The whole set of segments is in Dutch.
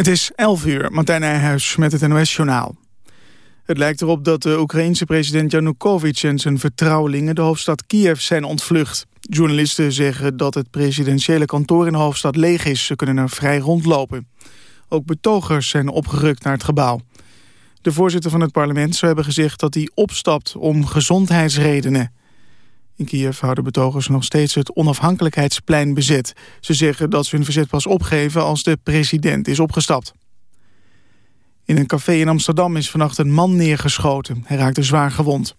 Het is 11 uur, Martijn Nijhuis met het NOS-journaal. Het lijkt erop dat de Oekraïense president Yanukovych en zijn vertrouwelingen de hoofdstad Kiev zijn ontvlucht. Journalisten zeggen dat het presidentiële kantoor in de hoofdstad leeg is. Ze kunnen er vrij rondlopen. Ook betogers zijn opgerukt naar het gebouw. De voorzitter van het parlement zou hebben gezegd dat hij opstapt om gezondheidsredenen. In Kiev houden betogers nog steeds het onafhankelijkheidsplein bezet. Ze zeggen dat ze hun verzet pas opgeven als de president is opgestapt. In een café in Amsterdam is vannacht een man neergeschoten. Hij raakte zwaar gewond.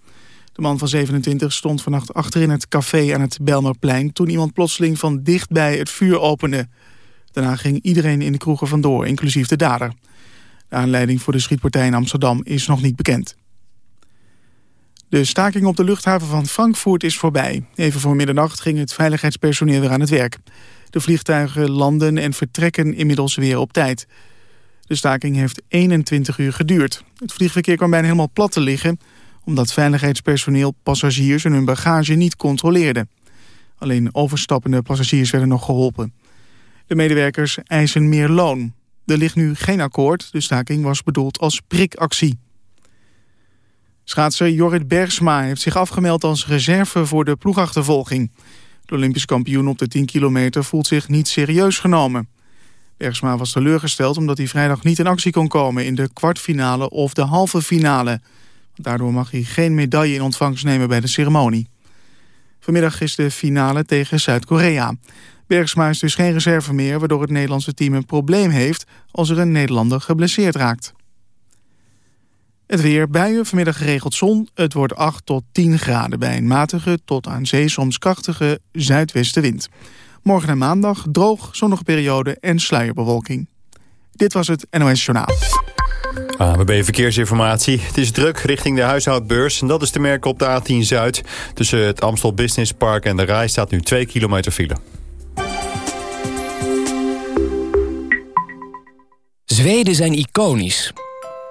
De man van 27 stond vannacht achterin het café aan het Belmerplein... toen iemand plotseling van dichtbij het vuur opende. Daarna ging iedereen in de kroeg er vandoor, inclusief de dader. De aanleiding voor de schietpartij in Amsterdam is nog niet bekend. De staking op de luchthaven van Frankfurt is voorbij. Even voor middernacht ging het veiligheidspersoneel weer aan het werk. De vliegtuigen landen en vertrekken inmiddels weer op tijd. De staking heeft 21 uur geduurd. Het vliegverkeer kwam bijna helemaal plat te liggen... omdat veiligheidspersoneel passagiers en hun bagage niet controleerde. Alleen overstappende passagiers werden nog geholpen. De medewerkers eisen meer loon. Er ligt nu geen akkoord. De staking was bedoeld als prikactie. Schaatser Jorrit Bergsma heeft zich afgemeld als reserve voor de ploegachtervolging. De Olympisch kampioen op de 10 kilometer voelt zich niet serieus genomen. Bergsma was teleurgesteld omdat hij vrijdag niet in actie kon komen... in de kwartfinale of de halve finale. Daardoor mag hij geen medaille in ontvangst nemen bij de ceremonie. Vanmiddag is de finale tegen Zuid-Korea. Bergsma is dus geen reserve meer... waardoor het Nederlandse team een probleem heeft... als er een Nederlander geblesseerd raakt. Het weer, buien, vanmiddag geregeld zon. Het wordt 8 tot 10 graden bij een matige tot aan zee soms krachtige zuidwestenwind. Morgen en maandag droog, zonnige periode en sluierbewolking. Dit was het NOS Journaal. ANWB Verkeersinformatie. Het is druk richting de huishoudbeurs. En dat is te merken op de A10 Zuid. Tussen het Amstel Business Park en de Rij staat nu 2 kilometer file. Zweden zijn iconisch.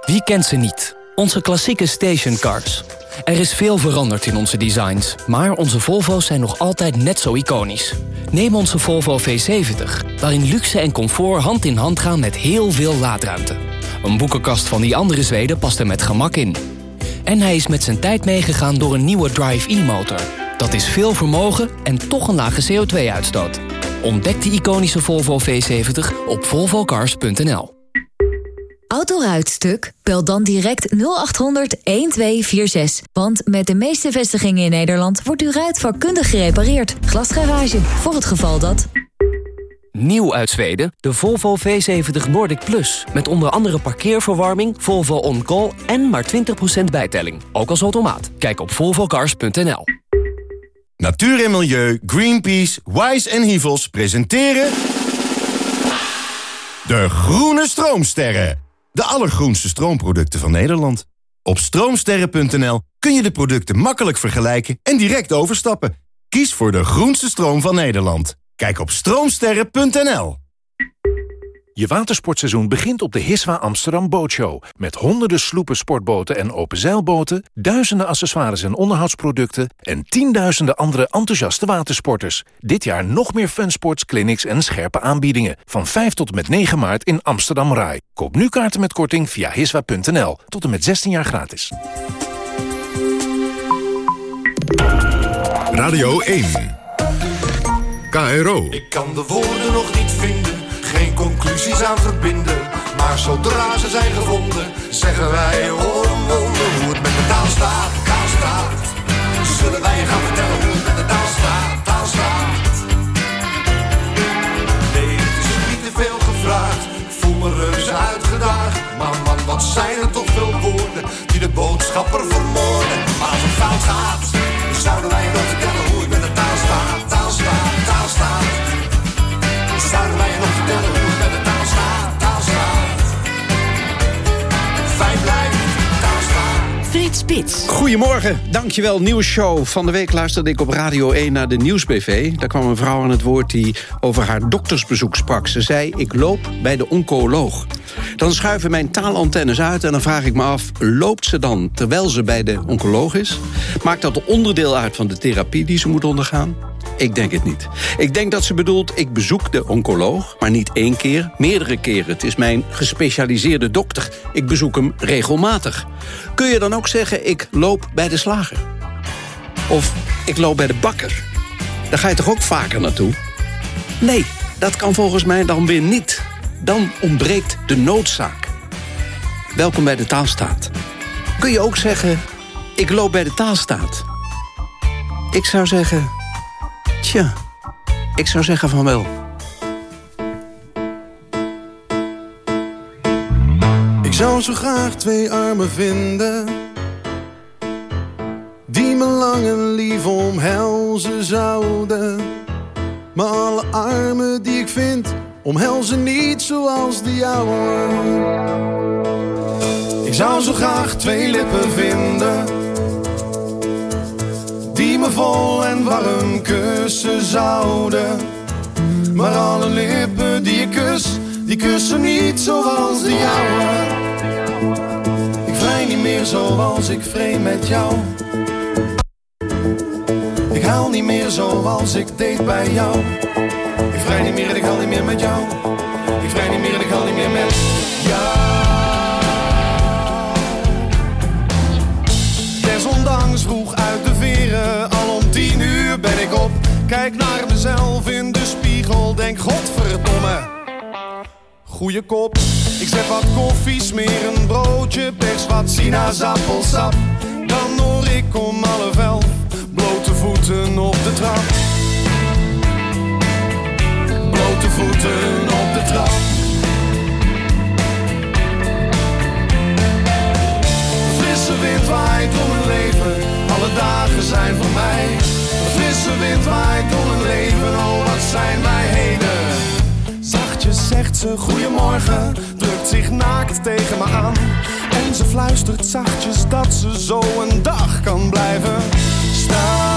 Wie kent ze niet? Onze klassieke stationcars. Er is veel veranderd in onze designs, maar onze Volvo's zijn nog altijd net zo iconisch. Neem onze Volvo V70, waarin luxe en comfort hand in hand gaan met heel veel laadruimte. Een boekenkast van die andere Zweden past er met gemak in. En hij is met zijn tijd meegegaan door een nieuwe Drive-E-motor. Dat is veel vermogen en toch een lage CO2-uitstoot. Ontdek de iconische Volvo V70 op volvocars.nl. Autoruitstuk? Bel dan direct 0800 1246. Want met de meeste vestigingen in Nederland wordt uw ruit vakkundig gerepareerd. Glasgarage, voor het geval dat... Nieuw uit Zweden, de Volvo V70 Nordic Plus. Met onder andere parkeerverwarming, Volvo On Call en maar 20% bijtelling. Ook als automaat. Kijk op volvocars.nl. Natuur en Milieu, Greenpeace, Wise en Hivels presenteren... De Groene Stroomsterren. De allergroenste stroomproducten van Nederland. Op stroomsterren.nl kun je de producten makkelijk vergelijken en direct overstappen. Kies voor de groenste stroom van Nederland. Kijk op stroomsterren.nl. Je watersportseizoen begint op de Hiswa Amsterdam Bootshow. Met honderden sloepen, sportboten en openzeilboten... duizenden accessoires en onderhoudsproducten... en tienduizenden andere enthousiaste watersporters. Dit jaar nog meer funsports, clinics en scherpe aanbiedingen. Van 5 tot en met 9 maart in Amsterdam Rai. Koop nu kaarten met korting via hiswa.nl. Tot en met 16 jaar gratis. Radio 1. KRO. Ik kan de woorden nog niet vinden geen conclusies aan verbinden. Maar zodra ze zijn gevonden, zeggen wij wonder hoe het met de taal staat, taal staat. Zullen wij je gaan vertellen hoe het met de taal staat, taal staat. Nee, het is niet te veel gevraagd, voel me reuze uitgedaagd. Maar man, wat zijn er toch veel woorden die de boodschapper vermoorden. Maar als het fout gaat, zouden wij nog vertellen Goedemorgen, dankjewel. Nieuwe show. Van de week luisterde ik op Radio 1 naar de Nieuwsbv. Daar kwam een vrouw aan het woord die over haar doktersbezoek sprak. Ze zei, ik loop bij de oncoloog. Dan schuiven mijn taalantennes uit en dan vraag ik me af... loopt ze dan terwijl ze bij de oncoloog is? Maakt dat onderdeel uit van de therapie die ze moet ondergaan? Ik denk het niet. Ik denk dat ze bedoelt, ik bezoek de oncoloog, maar niet één keer, meerdere keren. Het is mijn gespecialiseerde dokter. Ik bezoek hem regelmatig. Kun je dan ook zeggen, ik loop bij de slager? Of ik loop bij de bakker? Daar ga je toch ook vaker naartoe? Nee, dat kan volgens mij dan weer niet. Dan ontbreekt de noodzaak. Welkom bij de taalstaat. Kun je ook zeggen, ik loop bij de taalstaat? Ik zou zeggen, tja, ik zou zeggen van wel. Ik zou zo graag twee armen vinden Die me lang en lief omhelzen zouden Maar alle armen die ik vind Omhelzen niet zoals de jouwe Ik zou zo graag twee lippen vinden Die me vol en warm kussen zouden. Maar alle lippen die ik kus Die kussen niet zoals de jouwe Ik vrij niet meer zoals ik vreemd met jou. Ik haal niet meer zoals ik deed bij jou vrij niet meer en ik haal niet meer met jou. Ik vrij niet meer en ik haal niet meer met jou. Desondanks vroeg uit de veren Al om tien uur ben ik op. Kijk naar mezelf in de spiegel Denk godverdomme. Goeie kop Ik zet wat koffie, smeer een broodje Pers wat sinaasappelsap. Dan hoor ik om half elf Blote voeten op de trap Blote voeten op de trap. Frisse wind waait door mijn leven Alle dagen zijn voor mij. Frisse wind waait door mijn leven Oh wat zijn wij heden. Zachtjes zegt ze goeiemorgen Drukt zich naakt tegen me aan. En ze fluistert zachtjes dat ze zo een dag kan blijven staan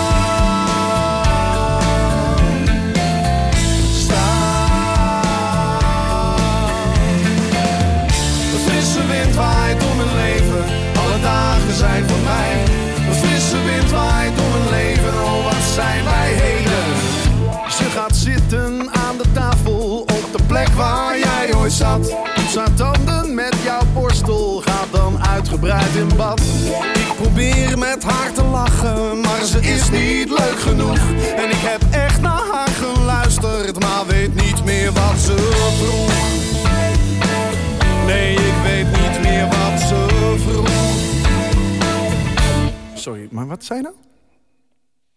zat. Haar tanden met jouw borstel, gaat dan uitgebreid in bad. Ik probeer met haar te lachen, maar ze is niet leuk genoeg. En ik heb echt naar haar geluisterd, maar weet niet meer wat ze vroeg. Nee, ik weet niet meer wat ze vroeg. Sorry, maar wat zei nou?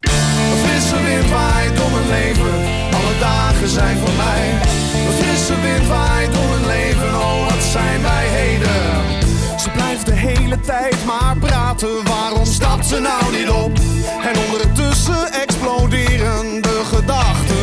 Een frisse wind waait door mijn leven, alle dagen zijn voor mij. Een frisse wind waait door mijn leven, oh wat zijn wij heden. Ze blijft de hele tijd maar praten, waarom stapt ze nou niet op? En ondertussen exploderen de gedachten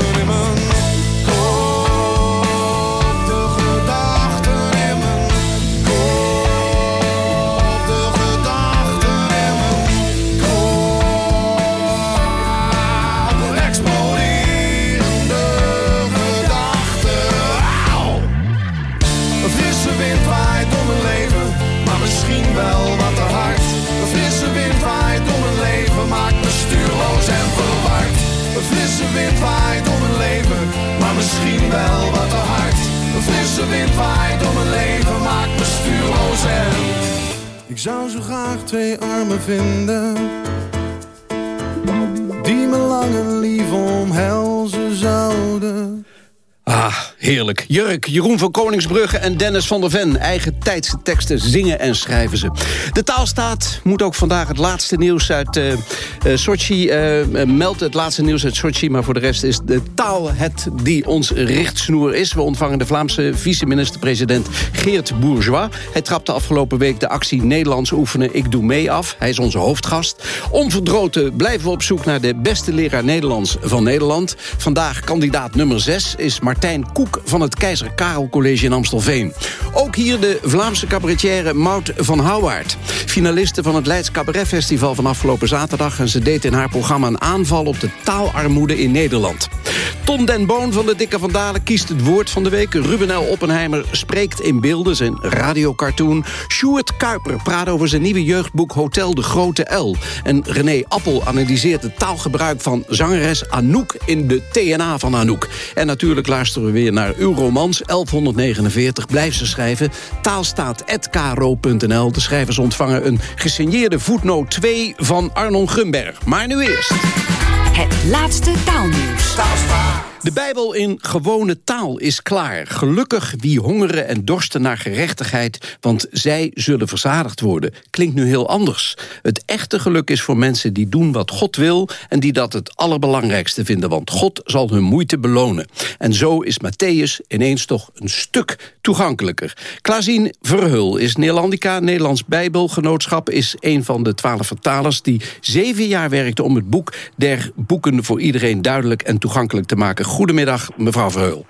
Ik zou zo graag twee armen vinden Die me lang en lief omhelzen zouden heerlijk. Jurk, Jeroen van Koningsbrugge en Dennis van der Ven. Eigen tijdse teksten zingen en schrijven ze. De taalstaat moet ook vandaag het laatste nieuws uit uh, Sochi... Uh, meldt het laatste nieuws uit Sochi, maar voor de rest is de taal het die ons richtsnoer is. We ontvangen de Vlaamse vice-minister-president Geert Bourgeois. Hij trapte afgelopen week de actie Nederlands oefenen Ik Doe Mee af. Hij is onze hoofdgast. Onverdroten blijven we op zoek naar de beste leraar Nederlands van Nederland. Vandaag kandidaat nummer 6 is Martijn Van het Keizer Karel College in Amstelveen. Ook hier de Vlaamse cabaretière Maud van Houwaard. Finaliste van het Leids Cabaret Festival van afgelopen zaterdag... en ze deed in haar programma een aanval op de taalarmoede in Nederland. Ton den Boon van de Dikke van Dalen kiest het woord van de week. Ruben L. Oppenheimer spreekt in beelden, zijn radiocartoon. Sjoerd Kuiper praat over zijn nieuwe jeugdboek Hotel de Grote L. En René Appel analyseert het taalgebruik van zangeres Anouk... in de TNA van Anouk. En natuurlijk luisteren we weer naar uw romans 1149. Blijf ze schrijven. Taalstaat.kro.nl. De schrijvers ontvangen een gesigneerde voetnoot 2 van Arnon Grunberg. Maar nu eerst... Het laatste taalnieuws. De Bijbel in gewone taal is klaar. Gelukkig wie hongeren en dorsten naar gerechtigheid... want zij zullen verzadigd worden. Klinkt nu heel anders. Het echte geluk is voor mensen die doen wat God wil... en die dat het allerbelangrijkste vinden... want God zal hun moeite belonen. En zo is Matthäus ineens toch een stuk toegankelijker. Klaasien Verhul is Nederlandica. Nederlands Bijbelgenootschap is een van de twaalf vertalers... die zeven jaar werkte om het boek der boeken... voor iedereen duidelijk en toegankelijk te maken Goedemiddag, mevrouw Verheul.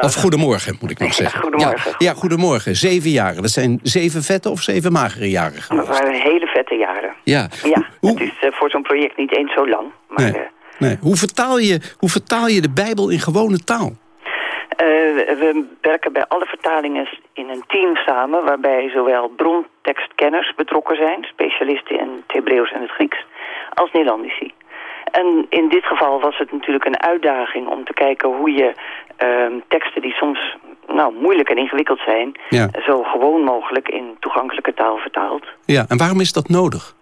Of goedemorgen, moet ik nog zeggen. Ja, goedemorgen. Ja, ja, goedemorgen. Zeven jaren. Dat zijn zeven vette of zeven magere jaren geweest? Dat waren hele vette jaren. Ja. Ja, het is uh, voor zo'n project niet eens zo lang. Maar, nee. Uh, nee. Hoe, vertaal je, hoe vertaal je de Bijbel in gewone taal? Uh, we werken bij alle vertalingen in een team samen... waarbij zowel brontekstkenners betrokken zijn... specialisten in het Hebreeuws en het Grieks... als Nederlandici. En in dit geval was het natuurlijk een uitdaging om te kijken hoe je uh, teksten die soms nou, moeilijk en ingewikkeld zijn... Ja. zo gewoon mogelijk in toegankelijke taal vertaalt. Ja, en waarom is dat nodig?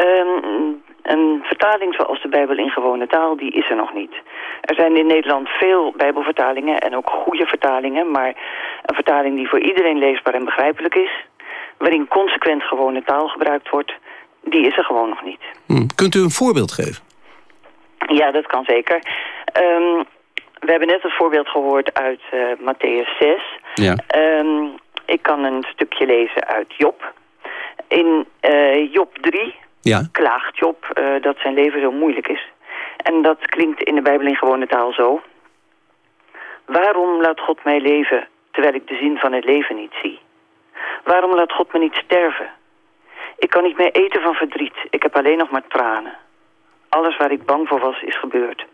Um, een vertaling zoals de Bijbel in gewone taal, die is er nog niet. Er zijn in Nederland veel Bijbelvertalingen en ook goede vertalingen... maar een vertaling die voor iedereen leesbaar en begrijpelijk is... waarin consequent gewone taal gebruikt wordt, die is er gewoon nog niet. Hm. Kunt u een voorbeeld geven? Ja, dat kan zeker. Um, we hebben net een voorbeeld gehoord uit uh, Matthäus 6. Ja. Um, ik kan een stukje lezen uit Job. In uh, Job 3 ja. klaagt Job uh, dat zijn leven zo moeilijk is. En dat klinkt in de Bijbel in gewone taal zo. Waarom laat God mij leven terwijl ik de zin van het leven niet zie? Waarom laat God me niet sterven? Ik kan niet meer eten van verdriet. Ik heb alleen nog maar tranen. Alles waar ik bang voor was, is gebeurd.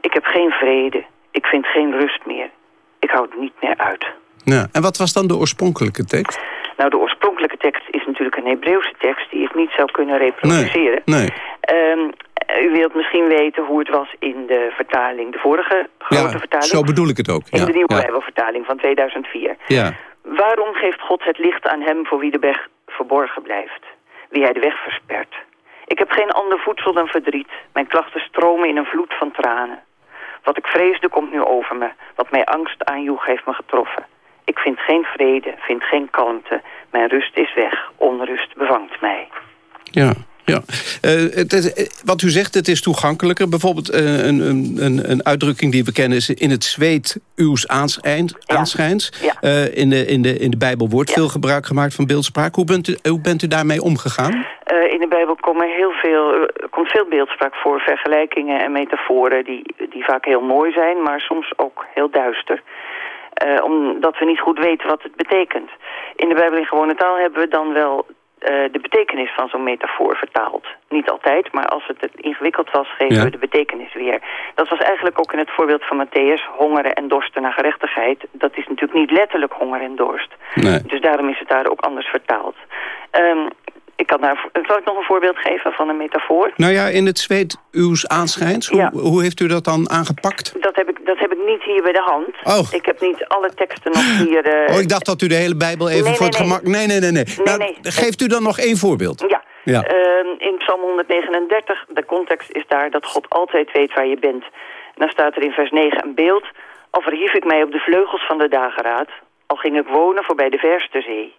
Ik heb geen vrede. Ik vind geen rust meer. Ik houd het niet meer uit. Ja. En wat was dan de oorspronkelijke tekst? Nou, de oorspronkelijke tekst is natuurlijk een Hebreeuwse tekst... die ik niet zou kunnen reproduceren. Nee, nee. Um, u wilt misschien weten hoe het was in de vertaling, de vorige grote ja, vertaling. zo bedoel ik het ook. In ja, de nieuwe ja. Bijbelvertaling van 2004. Ja. Waarom geeft God het licht aan hem voor wie de weg verborgen blijft? Wie hij de weg verspert? Ik heb geen ander voedsel dan verdriet. Mijn klachten stromen in een vloed van tranen. Wat ik vreesde komt nu over me. Wat mij angst aanjoeg heeft me getroffen. Ik vind geen vrede, vind geen kalmte. Mijn rust is weg. Onrust bevangt mij. Ja, ja. Uh, het, het, wat u zegt, het is toegankelijker. Bijvoorbeeld uh, een, een, een uitdrukking die we kennen is... in het zweet uws aanschijns. Ja. Uh, in, de, in, de, in de Bijbel wordt ja. veel gebruik gemaakt van beeldspraak. Hoe bent u, hoe bent u daarmee omgegaan? in de Bijbel komen heel veel, komt veel beeldspraak voor. Vergelijkingen en metaforen die, die vaak heel mooi zijn... maar soms ook heel duister. omdat we niet goed weten wat het betekent. In de Bijbel in gewone taal hebben we dan wel de betekenis van zo'n metafoor vertaald. Niet altijd, maar als het ingewikkeld was, geven Ja. we de betekenis weer. Dat was eigenlijk ook in het voorbeeld van Matthäus, hongeren en dorsten naar gerechtigheid. Dat is natuurlijk niet letterlijk honger en dorst. Nee. Dus daarom is het daar ook anders vertaald. Um, ik kan daar, zal ik nog een voorbeeld geven van een metafoor? Nou ja, in het zweet uws aanschijns. Hoe, Ja. hoe heeft u dat dan aangepakt? Dat heb, ik, dat heb ik niet hier bij de hand. Oh. Ik heb niet alle teksten nog hier... eh, oh, ik dacht dat u de hele Bijbel even nee, voor nee, het gemak... Nee, nee, nee. nee. nou, nee. Geeft u dan nog één voorbeeld? Ja. Ja. Ehm, in Psalm 139, de context is daar dat God altijd weet waar je bent. En dan staat er in vers 9 een beeld. Al verhief ik mij op de vleugels van de dageraad, al ging ik wonen voorbij de verste zee.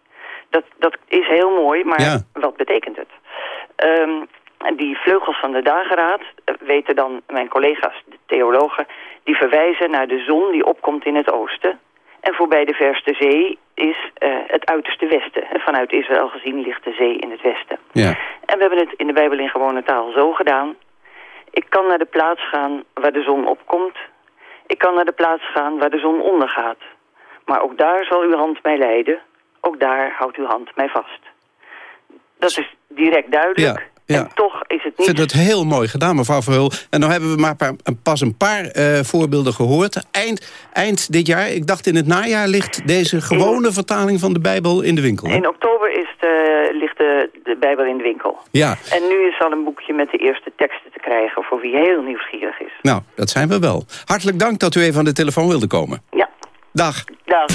Dat, dat is heel mooi, maar Ja. wat betekent het? Ehm, die vleugels van de dageraad, eh, weten dan mijn collega's, de theologen, die verwijzen naar de zon die opkomt in het oosten. En voorbij de verste zee is eh, het uiterste westen. En vanuit Israël gezien ligt de zee in het westen. Ja. En we hebben het in de Bijbel in gewone taal zo gedaan. Ik kan naar de plaats gaan waar de zon opkomt. Ik kan naar de plaats gaan waar de zon ondergaat. Maar ook daar zal uw hand mij leiden. Ook daar houdt uw hand mij vast. Dat is direct duidelijk. Ja. En toch is het Ik niet... vind het heel mooi gedaan, mevrouw Verheul. En dan hebben we maar paar- pas een paar eh, voorbeelden gehoord. Eind, eind dit jaar, ik dacht in het najaar... ligt deze gewone vertaling van de Bijbel in de winkel. hè? In oktober is de, ligt de, de Bijbel in de winkel. Ja, En nu is al een boekje met de eerste teksten te krijgen... voor wie heel nieuwsgierig is. nou, dat zijn we wel. Hartelijk dank dat u even aan de telefoon wilde komen. Ja, Dag. dag.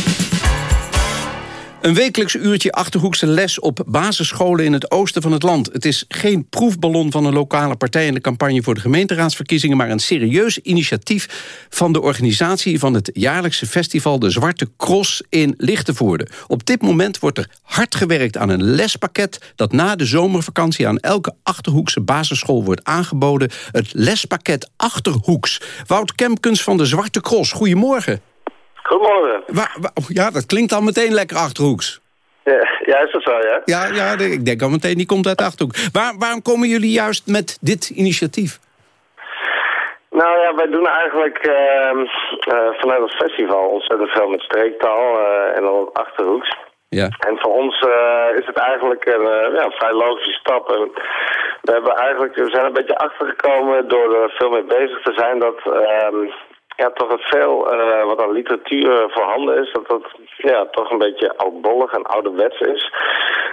Een wekelijks uurtje Achterhoekse les op basisscholen in het oosten van het land. Het is geen proefballon van een lokale partij in de campagne voor de gemeenteraadsverkiezingen, maar een serieus initiatief van de organisatie van het jaarlijkse festival De Zwarte Cross in Lichtenvoorde. Op dit moment wordt er hard gewerkt aan een lespakket dat na de zomervakantie aan elke Achterhoekse basisschool wordt aangeboden. Het lespakket Achterhoeks. Wout Kempkens van De Zwarte Cross, goedemorgen. Goedemorgen. Wa- wa- ja, dat klinkt al meteen lekker Achterhoeks. Ja, ja, is dat zo, ja? Ja, ja, de- ik denk al meteen, die komt uit Achterhoek. Waar, waarom komen jullie juist met dit initiatief? Nou ja, wij doen eigenlijk ehm, eh, vanuit het festival ontzettend veel met streektaal eh, en dan wat achterhoeks. Ja. En voor ons eh, is het eigenlijk een ja, vrij logische stap. En we, hebben eigenlijk, we zijn een beetje achtergekomen door er veel mee bezig te zijn dat ehm, ja, toch het veel eh, wat aan literatuur voorhanden is, dat dat ja, toch een beetje oudbollig en ouderwets is.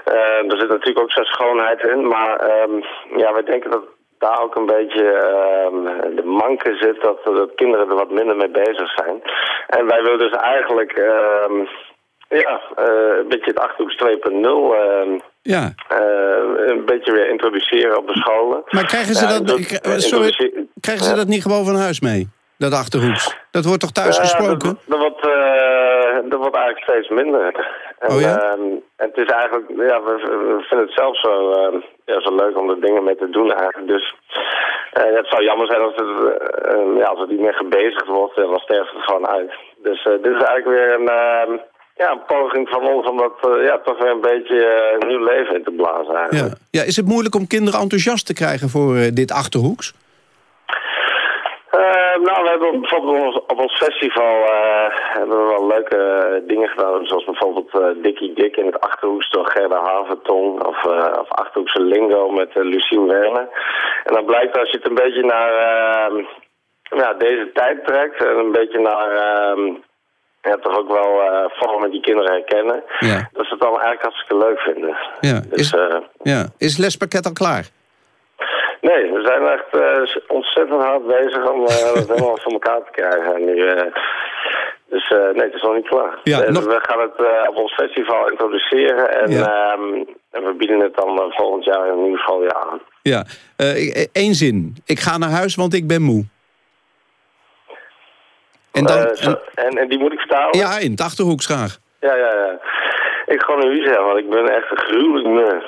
Eh, er zit natuurlijk ook zijn schoonheid in, maar ehm, ja, wij denken dat daar ook een beetje ehm, de manke zit dat, dat kinderen er wat minder mee bezig zijn. En wij willen dus eigenlijk ehm, ja, eh, een beetje het Achterhoeks 2.0 ehm, Ja. eh, een beetje weer introduceren op de scholen. Maar krijgen ze Ja, dat, eh, sorry, krijgen ze dat niet gewoon van huis mee? Dat Achterhoeks? Dat wordt toch thuis gesproken? Dat, dat, wordt, eh, dat wordt eigenlijk steeds minder. En, Oh ja? ehm, het is eigenlijk, ja, we, we vinden het zelf zo, ehm, ja, zo leuk om er dingen mee te doen eigenlijk. Dus eh, het zou jammer zijn als het, eh, eh, ja, als het niet meer gebezigd wordt, eh, dan sterft het gewoon uit. Dus eh, dit is eigenlijk weer een, ehm, ja, een poging van ons om dat ja, toch weer een beetje nieuw leven in te blazen eigenlijk. Ja. ja, is het moeilijk om kinderen enthousiast te krijgen voor dit Achterhoeks? Eh, nou, we hebben bijvoorbeeld op ons, op ons festival eh, hebben we wel leuke eh, dingen gedaan. Zoals bijvoorbeeld eh, Dikkie Dik in het Achterhoeks door Gerda Havertong. Of, of Achterhoekse Lingo met uh, Luciel Werner. En dan blijkt als je het een beetje naar eh, ja, deze tijd trekt. En een beetje naar... eh, ja, toch ook wel eh vormen die kinderen herkennen. Ja. Dat ze het dan eigenlijk hartstikke leuk vinden. Ja. Dus, Is, eh, ja. is het lespakket al klaar? Nee, we zijn echt eh, ontzettend hard bezig om eh, het helemaal voor elkaar te krijgen. Nu, eh, dus nee, het is nog niet klaar. Ja, nog- We gaan het op ons festival introduceren en, ehm, en we bieden het dan volgend jaar in een nieuw schooljaar aan. Ja. Eén zin. Ik ga naar huis, want ik ben moe. En dan, en, en die moet ik vertalen? ja, in het Achterhoeks graag. Ja, ja, ja. Ik ga nu zeggen, want ik ben echt een gruwelijk nerd.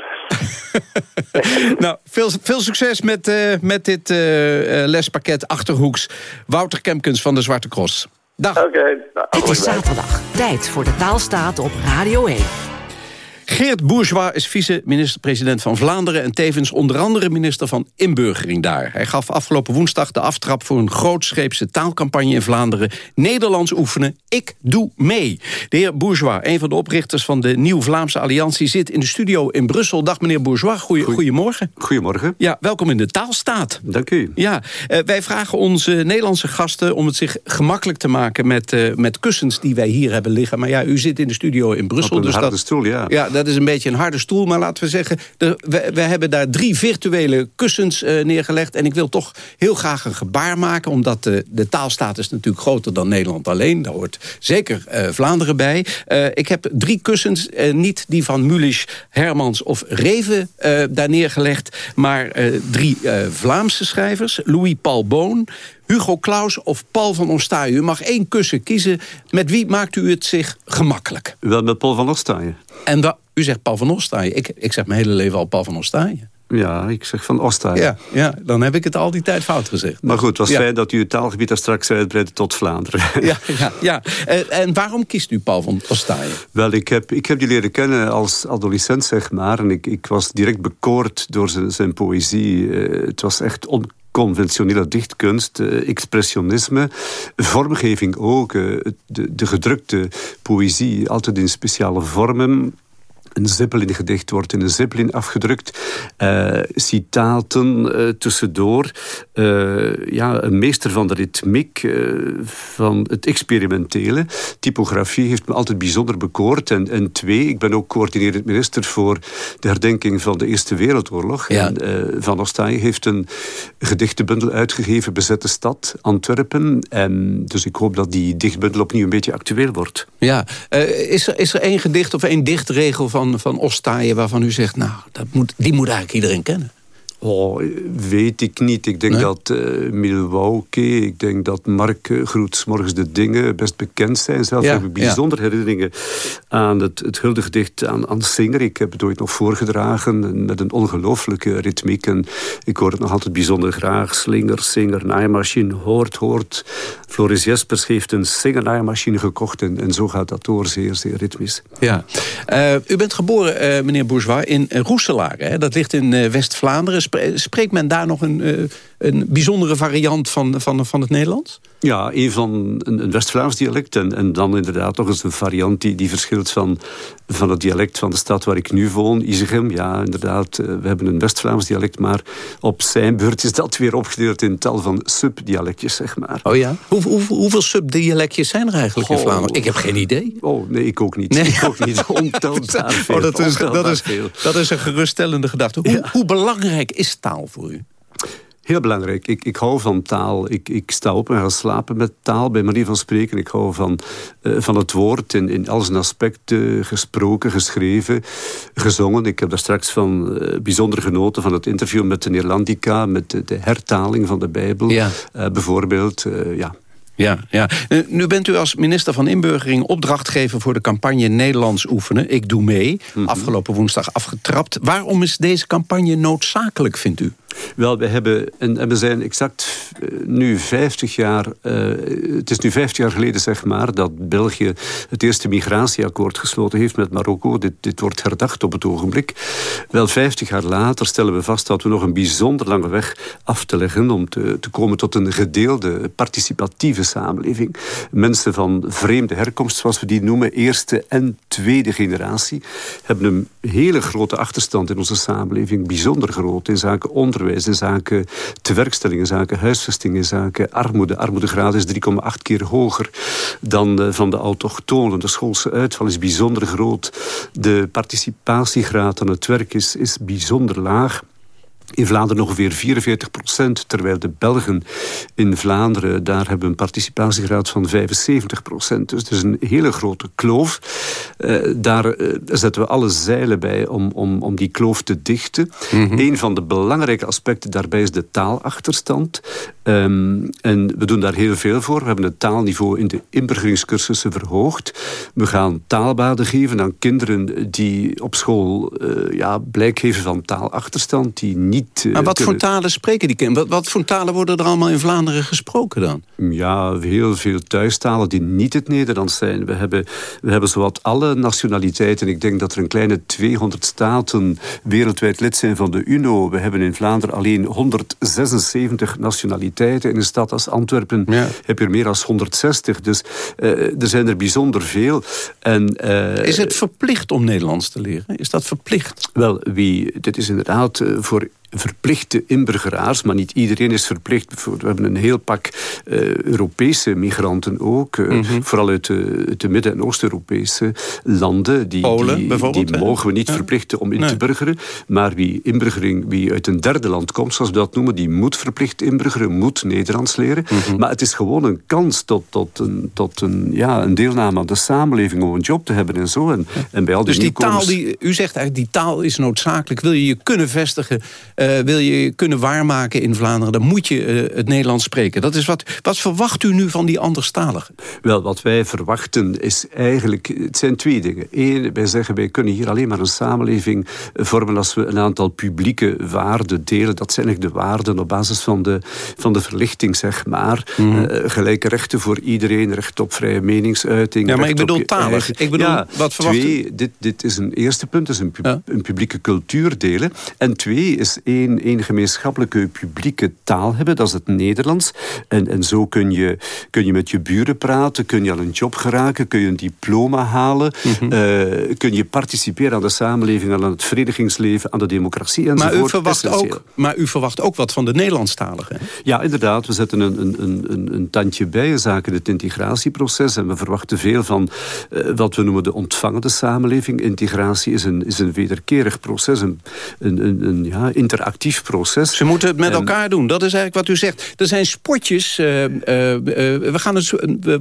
nou, veel, veel succes met, eh, met dit eh, eh, lespakket Achterhoeks. Wouter Kempkens van de Zwarte Cross. Dag. Oké. Het is zaterdag. Tijd voor de taalstaat op Radio 1. Geert Bourgeois is vice-minister-president van Vlaanderen... en tevens onder andere minister van Inburgering daar. Hij gaf afgelopen woensdag de aftrap voor een grootscheepse taalcampagne in Vlaanderen. Nederlands oefenen, ik doe mee. De heer Bourgeois, een van de oprichters van de Nieuw-Vlaamse Alliantie... zit in de studio in Brussel. Dag meneer Bourgeois, Goeie, goedemorgen. Goedemorgen. Ja, welkom in de taalstaat. Dank u. Ja, eh, wij vragen onze Nederlandse gasten om het zich gemakkelijk te maken... met, eh, met kussens die wij hier hebben liggen. Maar ja, u zit in de studio in Brussel. Op een dus harde dat, stoel, ja. Ja, dat is een beetje een harde stoel. Maar laten we zeggen, we, we hebben daar drie virtuele kussens eh, neergelegd. En ik wil toch heel graag een gebaar maken. Omdat de, de taalstaat is natuurlijk groter dan Nederland alleen. Daar hoort zeker eh, Vlaanderen bij. Eh, ik heb drie kussens, niet die van Mulisch, Hermans of Reven daar neergelegd. Maar drie Vlaamse schrijvers. Louis Paul Boon, Hugo Claus of Paul van Ostaaien. U mag één kussen kiezen. Met wie maakt u het zich gemakkelijk? Wel met Paul van Ostaaien. En u zegt Paul van Ostaaien. Ik, ik zeg mijn hele leven al Paul van Ostaaien. Ja, ik zeg van Ostaaien. Ja, ja, dan heb ik het al die tijd fout gezegd. Maar goed, het was Ja. fijn dat u het taalgebied daar straks uitbreidt tot Vlaanderen. Ja, ja, ja. Eh, en waarom kiest u Paul van Ostaaien? Wel, ik heb, ik heb die leren kennen als adolescent, zeg maar. En ik, ik was direct bekoord door zijn, zijn poëzie. Eh, het was echt onconventionele dichtkunst, eh, expressionisme, vormgeving ook. eh, de, de gedrukte poëzie, altijd in speciale vormen. Een Zeppelin-gedicht wordt in een Zeppelin afgedrukt. Uh, citaten uh, tussendoor. Uh, ja, een meester van de ritmiek, van het experimentele. Typografie heeft me altijd bijzonder bekoord. En, en twee, ik ben ook coördinerend minister voor de herdenking van de Eerste Wereldoorlog. Ja. En Van Ostaaij heeft een gedichtenbundel uitgegeven, Bezette Stad, Antwerpen. En dus ik hoop dat die dichtbundel opnieuw een beetje actueel wordt. Ja, is, er, is er één gedicht of één dichtregel van van, van Ostaaien waarvan u zegt... nou, dat moet, die moet eigenlijk iedereen kennen? Oh, weet ik niet. Ik denk dat uh, Milwaukee, ik denk dat Mark uh, Groets morgens de dingen best bekend zijn. Zelf Ja, heb ik bijzonder herinneringen aan het, het huldigedicht aan, aan Singer. Ik heb het ooit nog voorgedragen met een ongelooflijke ritmiek. En ik hoor het nog altijd bijzonder graag. Slinger, Singer, naaimachine, hoort, hoort. Floris Jespers heeft een Singer naaimachine gekocht. En, en zo gaat dat door, zeer, zeer ritmisch. Ja. Uh, u bent geboren, uh, meneer Bourgeois, in Roeselare. Hè? Dat ligt in West-Vlaanderen. Spreekt men daar nog een, een bijzondere variant van, van, van het Nederlands? Ja, een van een, West-Vlaams dialect. En, en dan inderdaad nog eens een variant die, die verschilt van, van het dialect van de stad waar ik nu woon, Isegem. Ja, inderdaad, we hebben een West-Vlaams dialect, maar op zijn beurt is dat weer opgedeeld in tal van subdialectjes, zeg maar. Oh ja? Hoe, hoe, hoeveel subdialectjes zijn er eigenlijk in Vlaanderen? Ik heb geen idee. Oh, nee, ik ook niet. Nee. Ik ook niet. Ontelbaar veel. Oh, dat, is, dat, is, dat is een geruststellende gedachte. Hoe, Ja. hoe belangrijk is taal voor u? Heel belangrijk. Ik, ik hou van taal. Ik, ik sta op en ga slapen met taal, bij manier van spreken. Ik hou van, eh, van het woord in, in al zijn aspecten. Gesproken, geschreven, gezongen. Ik heb daar straks van eh, bijzonder genoten van het interview met de Neerlandica. Met de, de hertaling van de Bijbel. Ja. Eh, bijvoorbeeld, ja. Ja, ja. Nu- Nu bent u als minister van Inburgering opdrachtgever voor de campagne Nederlands oefenen. Ik doe mee. Afgelopen woensdag afgetrapt. Waarom is deze campagne noodzakelijk, vindt u? Wel, we hebben, en, we zijn exact eh, nu 50 jaar, eh, het is nu 50 jaar geleden zeg maar, dat België het eerste migratieakkoord gesloten heeft met Marokko. Dit, dit wordt herdacht op het ogenblik. Wel, 50 jaar later stellen we vast dat we nog een bijzonder lange weg af te leggen om te, te komen tot een gedeelde, participatieve samenleving. Mensen van vreemde herkomst, zoals we die noemen, eerste en tweede generatie, hebben een hele grote achterstand in onze samenleving, bijzonder groot in zaken onderwijs, in zaken tewerkstelling, in zaken huisvesting, in zaken armoede. Armoedegraad is 3,8 keer hoger dan eh, van de autochtonen. De schoolse uitval is bijzonder groot. De participatiegraad aan het werk is, is bijzonder laag. In Vlaanderen ongeveer 44 procent, terwijl de Belgen in Vlaanderen... daar hebben een participatiegraad van 75 procent. Dus het is een hele grote kloof. Eh, daar eh, zetten we alle zeilen bij om, om, om die kloof te dichten. Een van de belangrijke aspecten daarbij is de taalachterstand. Ehm, en we doen daar heel veel voor. We hebben het taalniveau in de inburgeringscursussen verhoogd. We gaan taalbaden geven aan kinderen die op school eh, ja, blijk geven van taalachterstand... die niet eh, Maar wat voor talen spreken die kinderen? Wat, wat voor talen worden er allemaal in Vlaanderen gesproken dan? Ja, heel veel thuistalen die niet het Nederlands zijn. We hebben, we hebben zowat alle nationaliteiten. Ik denk dat er een kleine 200 staten wereldwijd lid zijn van de UNO. We hebben in Vlaanderen alleen 176 nationaliteiten. In een stad als Antwerpen heb je er meer dan 160. Dus eh, er zijn er bijzonder veel. En, eh, Is het verplicht om Nederlands te leren? Is dat verplicht? Wel, wie, dit is inderdaad voor verplichte inburgeraars, maar niet iedereen is verplicht. We hebben een heel pak eh, Europese migranten ook, eh, Mhm. vooral uit de, uit de Midden- en Oost-Europese landen. Die, Polen, die, bijvoorbeeld, die mogen we niet Ja. verplichten om in Nee. te burgeren. Maar wie inburgering, wie uit een derde land komt, zoals we dat noemen, die moet verplicht inburgeren, moet Nederlands leren. Mhm. Maar het is gewoon een kans tot, tot, een, tot een, ja, een deelname aan de samenleving om een job te hebben en zo. En, en bij al die Dus die taal, die, u zegt eigenlijk, die taal is noodzakelijk. Wil je je kunnen vestigen, eh, wil je kunnen waarmaken in Vlaanderen... dan moet je eh, het Nederlands spreken. Dat is wat, wat verwacht u nu van die anderstaligen? Wel, wat wij verwachten is eigenlijk... Het zijn twee dingen. Eén, wij zeggen wij kunnen hier alleen maar een samenleving vormen... als we een aantal publieke waarden delen. Dat zijn eigenlijk de waarden op basis van de, van de verlichting, zeg maar. Mhm. Eh, gelijke rechten voor iedereen, recht op vrije meningsuiting. Ja, maar ik bedoel talig. eigen- Ik bedoel, ja, wat verwacht twee, dit, dit is een eerste punt, is een, pub- een publieke cultuur delen. En twee is één, één gemeenschappelijke publieke taal hebben. Dat is het Nederlands. En, en zo kun je, kun je met je buren praten, kun je aan een job geraken, kun je een diploma halen, Mhm. eh, kun je participeren aan de samenleving, aan het verenigingsleven, aan de democratie enzovoort. Maar u, verwacht Essentieel. ook, maar u verwacht ook wat van de Nederlandstaligen. Ja, inderdaad. We zetten een, een, een, een, een tandje bij in zaken het integratieproces. En we verwachten veel van eh, wat we noemen de ontvangende samenleving. Integratie is een, is een wederkerig proces, een, een, een, een, ja, interactief proces. Ze moeten het met En- elkaar doen. Dat is eigenlijk wat u zegt. Er zijn spotjes eh, eh, eh, we gaan het,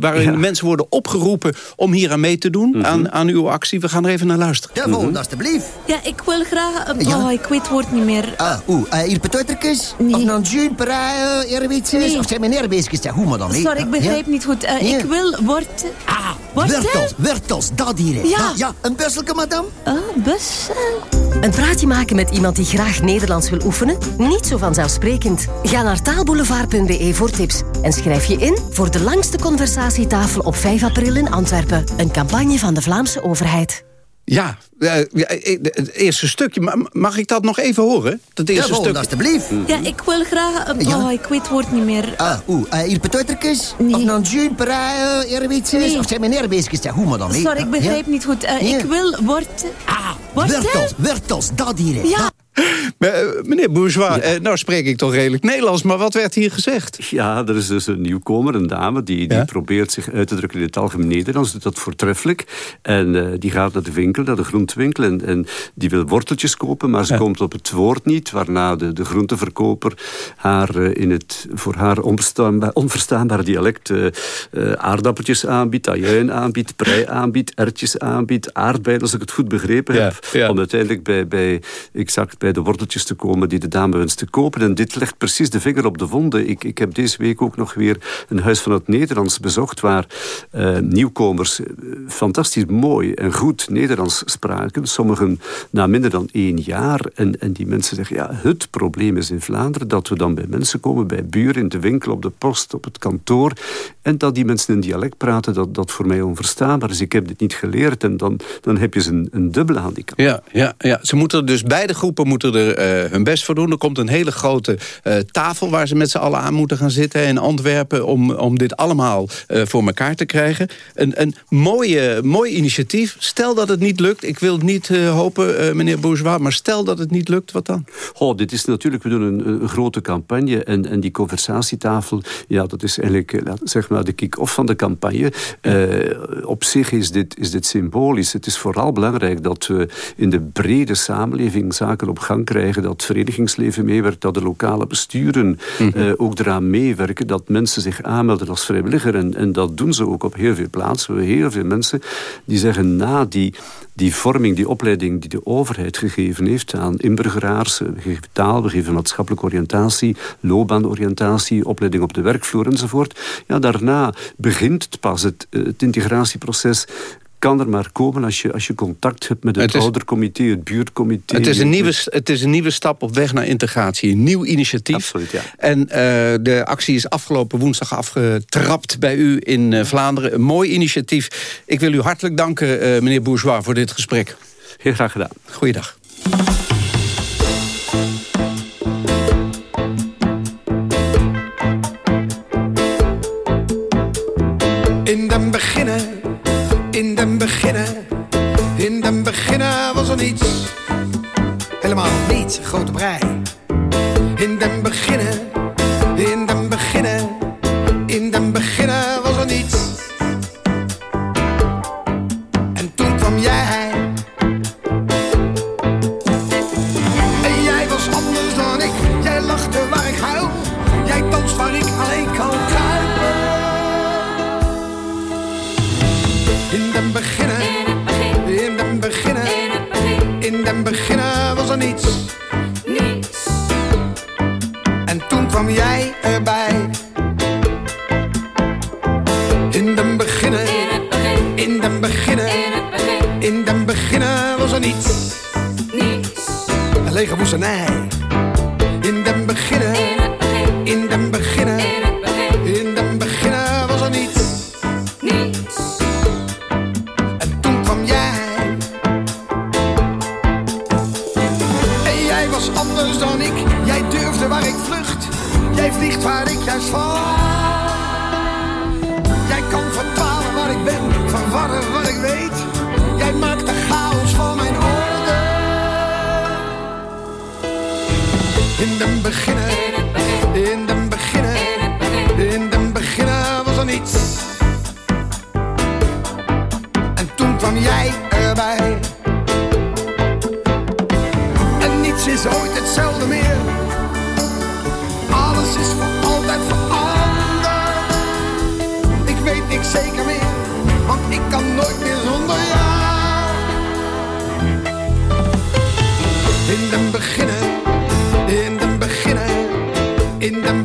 waarin mensen worden opgeroepen om hier aan mee te doen. Mhm. aan, aan uw actie. We gaan er even naar luisteren. Ja, volgende alstublieft. Ja, ik wil graag... eh, Ja? Oh, ik weet het woord niet meer. Ah, oeh, uh, hier peteutertjes? Of non jus, para, uh? Nee. Of zijn mijn eerbeestjes? Ja, hoe maar dan? nee? Sorry, ik begrijp Ja? niet goed. Ik wil wortel... Ah, wortel? Wortels, wortels, dat hier. Ja. ja, een busselke, madame? Oh, bussen. Een praatje maken met iemand die graag Nederlands wil oefenen? Niet zo vanzelfsprekend. Ga naar taalboulevard.be voor tips en schrijf je in voor de langste conversatietafel op 5 april in Antwerpen. Een campagne van de Vlaamse overheid. Ja, eh, ja, eh, het eerste stukje. Ma- Mag ik dat nog even horen? Dat Ja, eerste volgende stukje. alstublieft. Ja, ik wil graag... eh, Ja? Oh, ik weet het woord niet meer. Ah, oeh, uh, hier peteutertjes? Of non para? Nee. Of zijn mijn? Ja, hoe maar dan? nee? Sorry, ik begrijp Ja? niet goed. Eh, Ja. Ik wil wortel... Ah, wortel? Wortels, wortels, dat hier. Ja. Eh, meneer Bourgeois, eh, nou spreek ik toch redelijk Nederlands. Maar wat werd hier gezegd? Ja, er is dus een nieuwkomer, een dame, die, die Ja? probeert zich uit te drukken in het algemeen Nederlands. Doet dat voortreffelijk. En eh, die gaat naar de winkel, naar de groentewinkel. En, en die wil worteltjes kopen, maar ze komt op het woord niet. Waarna de, de groenteverkoper haar eh, in het voor haar onverstaanbaar, onverstaanbaar dialect eh, eh, aardappeltjes aanbiedt, ajuin aanbiedt, prei aanbiedt, ertjes aanbiedt, aardbeien, als ik het goed begrepen Ja, heb. ja. Om uiteindelijk bij, bij, exact bij de worteltjes te komen die de dame wenst te kopen. En dit legt precies de vinger op de wonden. Ik, ik heb deze week ook nog weer een huis van het Nederlands bezocht, waar eh, nieuwkomers eh, fantastisch mooi en goed Nederlands spraken. Sommigen na minder dan één jaar. En, en die mensen zeggen, ja, het probleem is in Vlaanderen dat we dan bij mensen komen, bij buren, in de winkel, op de post, op het kantoor. En dat die mensen een dialect praten, dat, dat voor mij onverstaanbaar is. Ik heb dit niet geleerd en dan, dan heb je ze een, een dubbele handicap. Ja, ja, ja, ze moeten dus beide groepen moeten er eh, hun best voor doen. Er komt een hele grote eh, tafel waar ze met z'n allen aan moeten gaan zitten in Antwerpen om, om dit allemaal eh, voor elkaar te krijgen. Een, een mooie, mooi initiatief. Stel dat het niet lukt. Ik wil niet hopen, meneer Bourgeois, maar stel dat het niet lukt, wat dan? Oh, dit is natuurlijk, we doen een, een grote campagne en, en die conversatietafel, ja, dat is eigenlijk zeg maar de kick-off van de campagne. Op zich is dit, is dit symbolisch. Het is vooral belangrijk dat we in de brede samenleving zaken op gang krijgen, dat het verenigingsleven meewerkt, dat de lokale besturen eh, ook eraan meewerken, dat mensen zich aanmelden als vrijwilliger en, en dat doen ze ook op heel veel plaatsen. We hebben heel veel mensen die zeggen na die, die vorming, die opleiding die de overheid gegeven heeft aan inburgeraars, we geven taal, we geven maatschappelijke oriëntatie, loopbaanoriëntatie, opleiding op de werkvloer enzovoort. Ja, daarna begint het pas, het, eh, het integratieproces kan er maar komen als je, als je contact hebt met het, Het is- oudercomité, het buurtcomité. Het is, een nieuwe, het is een nieuwe stap op weg naar integratie. Een nieuw initiatief. Absoluut, ja. En eh, de actie is afgelopen woensdag afgetrapt bij u in eh, Vlaanderen. Een mooi initiatief. Ik wil u hartelijk danken, eh, meneer Bourgeois, voor dit gesprek. Heel graag gedaan. Goeiedag. Beginnen, in den beginnen, in den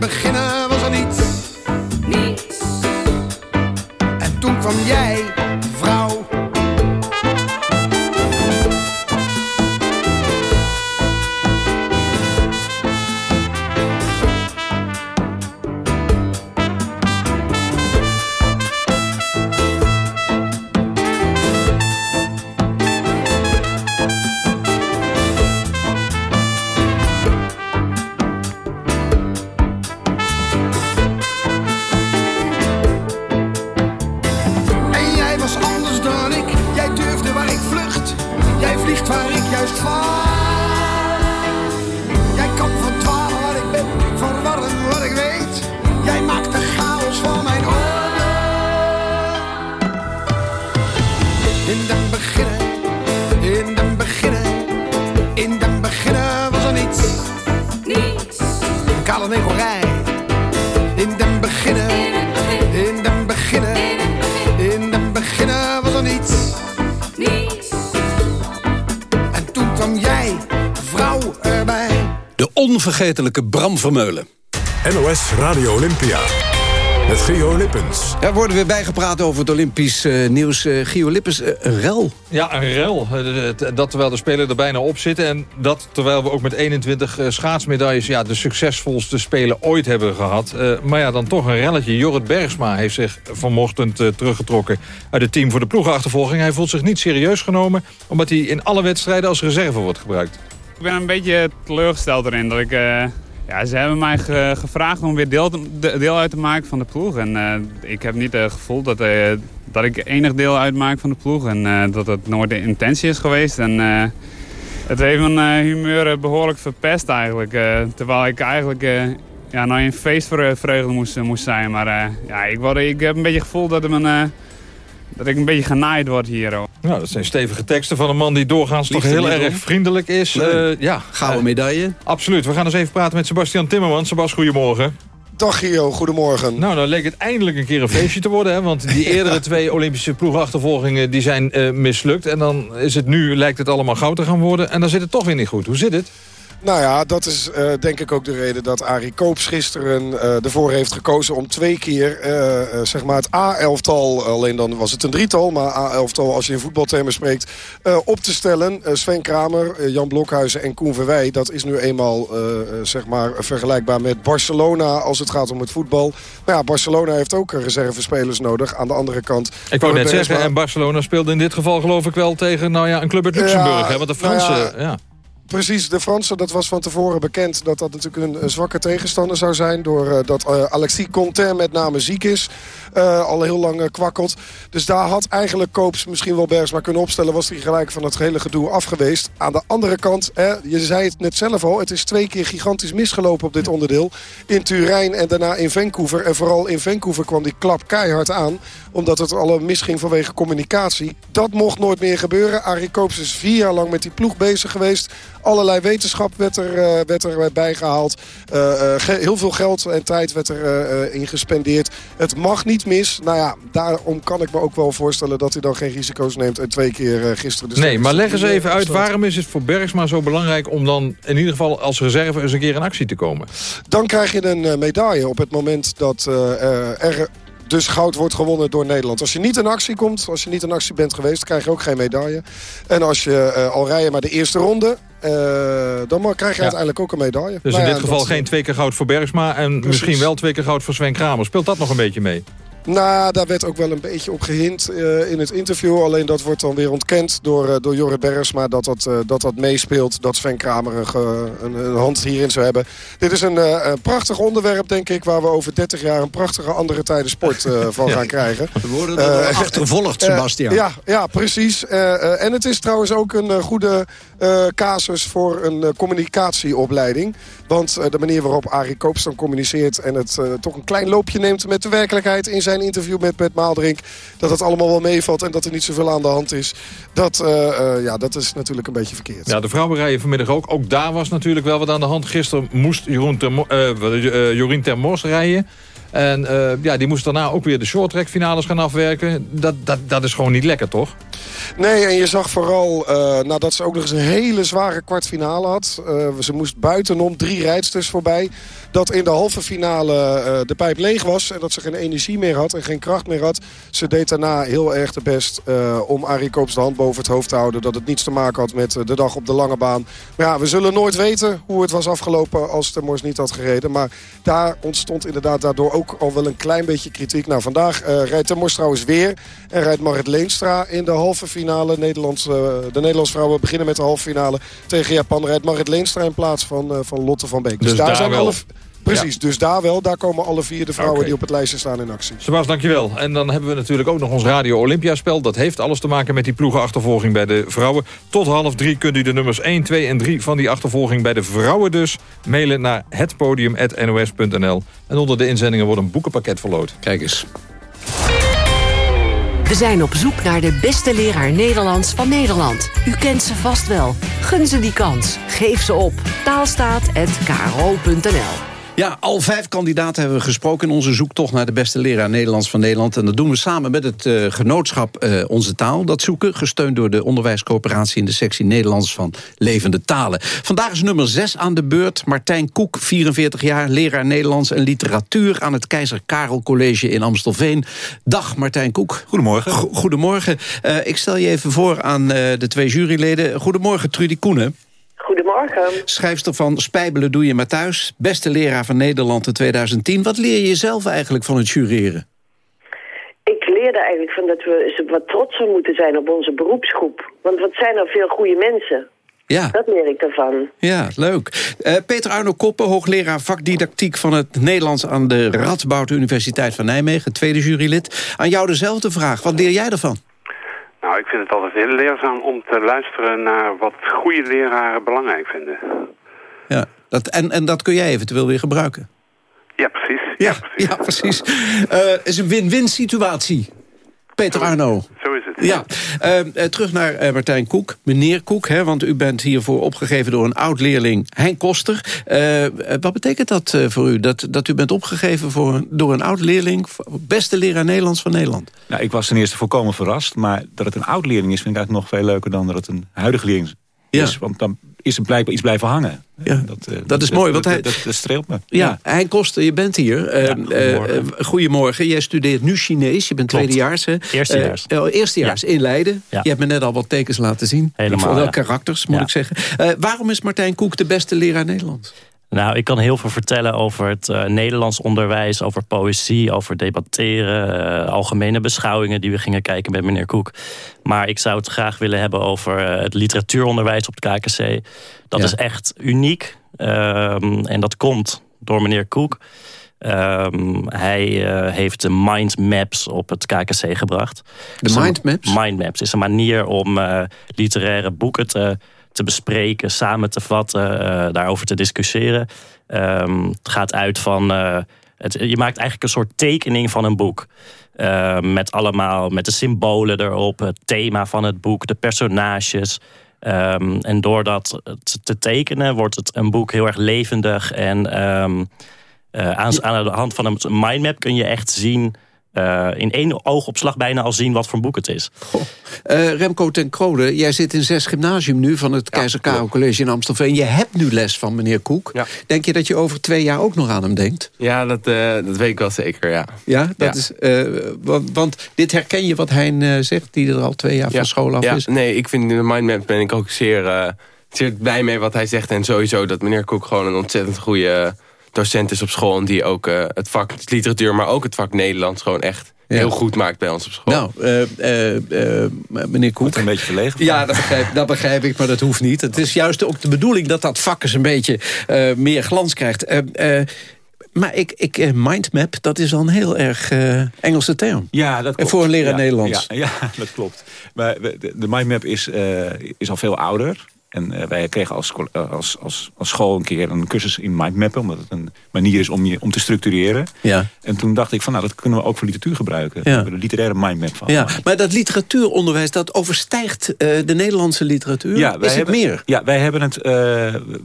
onvergetelijke Bram Vermeulen. NOS Radio Olympia. Met Gio Lippens. Daar worden we bijgepraat over het Olympisch eh, nieuws. Eh, Gio Lippens, eh, een rel. Ja, een rel. Dat terwijl de Spelen er bijna op zitten. En dat terwijl we ook met 21 eh, schaatsmedailles... Ja, de succesvolste Spelen ooit hebben gehad. Eh, maar ja, dan toch een relletje. Jorrit Bergsma heeft zich vanochtend eh, teruggetrokken... uit het team voor de ploegenachtervolging. Hij voelt zich niet serieus genomen... omdat hij in alle wedstrijden als reserve wordt gebruikt. Ik ben een beetje teleurgesteld erin dat ik... eh, ja, ze hebben mij ge- gevraagd om weer deel, deel uit te maken van de ploeg. En eh, ik heb niet het gevoel dat, eh, dat ik enig deel uitmaak van de ploeg. En dat het nooit de intentie is geweest. En het heeft mijn humeur eh, behoorlijk verpest eigenlijk. terwijl ik eigenlijk ja, nou een feestvreugde moest, moest zijn. Maar ja, ik, word, ik heb een beetje het gevoel dat, mijn, dat ik een beetje genaaid word hier. hoor. Nou, dat zijn stevige teksten van een man die doorgaans toch heel erg om. vriendelijk is. Nee. Eh, ja. Gouden medaille. Absoluut. We gaan eens even praten met Sebastian Timmermans. Sebas, goedemorgen. Dag Gio, goedemorgen. Nou, dan leek het eindelijk een keer een feestje te worden. Hè? Want die eerdere twee Olympische ploegachtervolgingen die zijn eh, mislukt. En dan is het nu, lijkt het allemaal goud te gaan worden. En dan zit het toch weer niet goed. Hoe zit het? Nou ja, dat is eh, denk ik ook de reden dat Arie Koops gisteren eh, ervoor heeft gekozen om twee keer eh, zeg maar het A-elftal, alleen dan was het een drietal, maar A-elftal als je in voetbaltermen spreekt, op te stellen. Sven Kramer, Jan Blokhuizen en Koen Verwij, dat is nu eenmaal zeg maar vergelijkbaar met Barcelona als het gaat om het voetbal. Maar ja, Barcelona heeft ook reservespelers nodig. Aan de andere kant... Ik wou net zeggen, en Barcelona speelde in dit geval geloof ik wel tegen nou ja, een club uit Luxemburg. Ja, hè? Want de nou Fransen... ja, ja. Precies, de Fransen, dat was van tevoren bekend dat dat natuurlijk een, zwakke tegenstander zou zijn. Doordat dat eh, Alexis Contain met name ziek is. eh, al heel lang eh, kwakkelt. Dus daar had eigenlijk Koops misschien wel Bergsma kunnen opstellen. Was hij gelijk van het hele gedoe af geweest. Aan de andere kant, hè, je zei het net zelf al. Het is twee keer gigantisch misgelopen op dit onderdeel. In Turijn en daarna in Vancouver. En vooral in Vancouver kwam die klap keihard aan. Omdat het al misging vanwege communicatie. Dat mocht nooit meer gebeuren. Arie Koops is vier jaar lang met die ploeg bezig geweest. Allerlei wetenschap werd er, eh, werd er eh, bijgehaald. Eh, ge- heel veel geld en tijd werd er in gespendeerd. Het mag niet mis. Nou ja, daarom kan ik me ook wel voorstellen dat hij dan geen risico's neemt. En twee keer gisteren... Nee, maar leg eens even uit, waarom is het voor Bergsma zo belangrijk... om dan in ieder geval als reserve eens een keer in actie te komen? Dan krijg je een medaille op het moment dat er dus goud wordt gewonnen door Nederland. Als je niet in actie komt, als je niet in actie bent geweest... krijg je ook geen medaille. En als je al rij je maar de eerste ronde... eh, dan krijg je Ja. uiteindelijk ook een medaille. Dus Nou in ja, dit geval geen twee keer goud voor Bergsma... en misschien wel twee keer goud voor Sven Kramer. Speelt dat nog een beetje mee? Nou, daar werd ook wel een beetje op gehind uh, in het interview. Alleen dat wordt dan weer ontkend door, uh, door Jorrit Bergs. Maar dat dat, uh, dat dat meespeelt, dat Sven Kramer een, een, een, hand hierin zou hebben. Dit is een, een, prachtig onderwerp, denk ik... waar we over 30 jaar een prachtige andere tijden sport van gaan krijgen. We worden er achtervolgd, Sebastian. ja, ja, precies. en het is trouwens ook een goede casus voor een communicatieopleiding. Want de manier waarop Arie Koops dan communiceert... en het toch een klein loopje neemt met de werkelijkheid in zijn interview met, met Maaldrink... dat het allemaal wel meevalt en dat er niet zoveel aan de hand is. Dat, uh, ja, dat is natuurlijk een beetje verkeerd. Ja, de vrouwen rijden vanmiddag ook. Ook daar was natuurlijk wel wat aan de hand. Gisteren moest Jeroen ter, uh, Jorien Termos rijden. En ja, die moest daarna ook weer de shorttrack finales gaan afwerken. Dat, dat, dat is gewoon niet lekker, toch? Nee, en je zag vooral uh, nadat ze ook nog eens een hele zware kwartfinale had. Uh, ze moest buitenom drie rijdsters voorbij. Dat in de halve finale de pijp leeg was. En dat ze geen energie meer had en geen kracht meer had. Ze deed daarna heel erg de best om Arie Koops de hand boven het hoofd te houden. Dat het niets te maken had met de dag op de lange baan. Maar ja, we zullen nooit weten hoe het was afgelopen als de Mors niet had gereden. Maar daar ontstond inderdaad daardoor ook al wel een klein beetje kritiek. Nou, vandaag rijdt Temmors trouwens weer. En rijdt Marit Leenstra in de halve finale. Nederlands, uh, de Nederlandse vrouwen beginnen met de halve finale tegen Japan. Rijdt Marit Leenstra in plaats van, uh, van Lotte van Beek. Dus, dus daar, daar, zijn alle... Precies, ja. dus daar wel. Daar komen alle vier de vrouwen okay. die op het lijstje staan in actie. Sebas, dankjewel. En dan hebben we natuurlijk ook nog ons Radio Olympia spel. Dat heeft alles te maken met die ploegenachtervolging bij de vrouwen. Tot half drie kunt u de nummers 1, 2 en 3 van die achtervolging bij de vrouwen dus... mailen naar hetpodium.nos.nl. En onder de inzendingen wordt een boekenpakket verloot. Kijk eens. We zijn op zoek naar de beste leraar Nederlands van Nederland. U kent ze vast wel. Gun ze die kans. Geef ze op. Taalstaat.kro.nl ja, al vijf kandidaten hebben we gesproken in onze zoektocht naar de beste leraar Nederlands van Nederland. En dat doen we samen met het uh, genootschap uh, Onze Taal. Dat zoeken, gesteund door de onderwijscoöperatie in de sectie Nederlands van Levende Talen. Vandaag is nummer zes aan de beurt. Martijn Koek, 44 jaar, leraar Nederlands en literatuur aan het Keizer Karel College in Amstelveen. Dag Martijn Koek. Goedemorgen. Go goedemorgen. Uh, ik stel je even voor aan de twee juryleden. Goedemorgen Trudy Koenen. Goedemorgen. Schrijfster van Spijbelen doe je maar thuis. Beste leraar van Nederland in 2010. Wat leer je zelf eigenlijk van het jureren? Ik leerde eigenlijk van dat we wat trotser moeten zijn op onze beroepsgroep. Want wat zijn er veel goede mensen. Ja. Dat leer ik ervan. Ja, leuk. Uh, Peter Arno Koppen, hoogleraar vakdidactiek van het Nederlands... aan de Radboud Universiteit van Nijmegen, tweede jurylid. Aan jou dezelfde vraag. Wat leer jij ervan? Nou, ik vind het altijd heel leerzaam om te luisteren naar wat goede leraren belangrijk vinden. Ja, dat, en, en dat kun jij eventueel weer gebruiken? Ja, precies. Ja, ja precies. Het uh, is een win-win situatie. Peter Arno. Zo is het. Ja, uh, terug naar uh, Martijn Koek. Meneer Koek, hè, want u bent hiervoor opgegeven door een oud-leerling Henk Koster. Uh, wat betekent dat voor u, dat, dat u bent opgegeven voor, door een oud-leerling... beste leraar Nederlands van Nederland? Nou, ik was ten eerste volkomen verrast. Maar dat het een oud-leerling is, vind ik eigenlijk nog veel leuker... dan dat het een huidige leerling is. Ja. Want dan is er blijkbaar iets blijven hangen. Ja, dat, uh, dat is mooi. Want hij, dat, dat, streelt me. Ja, ja. Koster, je bent hier. Ja, ehm, goedemorgen. Uh, goedemorgen. Jij studeert nu Chinees. Je bent tweedejaars. Hè? Eerstejaars. Uh, eerstejaars in Leiden. Je hebt me net al wat tekens laten zien. Helemaal, Wel karakters, moet ik zeggen. waarom is Martijn Koek de beste leraar Nederlands? Nou, ik kan heel veel vertellen over het uh, Nederlands onderwijs, over poëzie, over debatteren, uh, algemene beschouwingen die we gingen kijken met meneer Koek. Maar ik zou het graag willen hebben over uh, het literatuuronderwijs op het KKC. Dat ja. is echt uniek um, en dat komt door meneer Koek. Um, hij heeft de mindmaps op het KKC gebracht. De mindmaps? Mindmaps is een manier om literaire boeken te te bespreken, samen te vatten, uh, daarover te discussiëren. Um, het gaat uit van. Uh, het, je maakt eigenlijk een soort tekening van een boek. Uh, met allemaal, met de symbolen erop, het thema van het boek, de personages. Um, en door dat te tekenen wordt het een boek heel erg levendig. En um, aan, aan de hand van een mindmap kun je echt zien uh, in één oogopslag bijna al zien wat voor boek het is. Uh, Remco ten Krode, jij zit in zes gymnasium nu... van het ja, Keizer Karel College in Amstelveen. Je hebt nu les van meneer Koek. Ja. Denk je dat je over twee jaar ook nog aan hem denkt? Ja, dat, uh, dat weet ik wel zeker, ja. Ja, dat Is, want, want, dit herken je wat hij zegt... die er al twee jaar van school af ja, is? Nee, ik vind in de mindmap ben ik ook zeer, zeer blij mee wat hij zegt. En sowieso dat meneer Koek gewoon een ontzettend goede docent is op school... en die ook het vak literatuur, maar ook het vak Nederlands gewoon echt heel goed maakt bij ons op school. Nou, eh, eh, eh, meneer Koek. een beetje verlegen. Ja, dat begrijp, dat begrijp ik, maar dat hoeft niet. Het is juist ook de bedoeling dat dat vak eens een beetje eh, meer glans krijgt. Eh, eh, maar ik, ik, eh, mindmap, dat is al een heel erg eh, Engelse term. Ja, dat klopt. Voor een leraar Ja, Nederlands. Ja, ja, dat klopt. Maar de, de mindmap is, eh, is al veel ouder. En eh, wij kregen als, eh, als, als, als school een keer een cursus in mindmappen. Omdat het een manier is om, je, om te structureren. Ja. En toen dacht ik van, nou, dat kunnen we ook voor literatuur gebruiken. Ja. We de literaire mindmap van. Ja, maar dat literatuuronderwijs, dat overstijgt eh, de Nederlandse literatuur. Ja, wij is het hebben, meer? Ja, wij hebben het,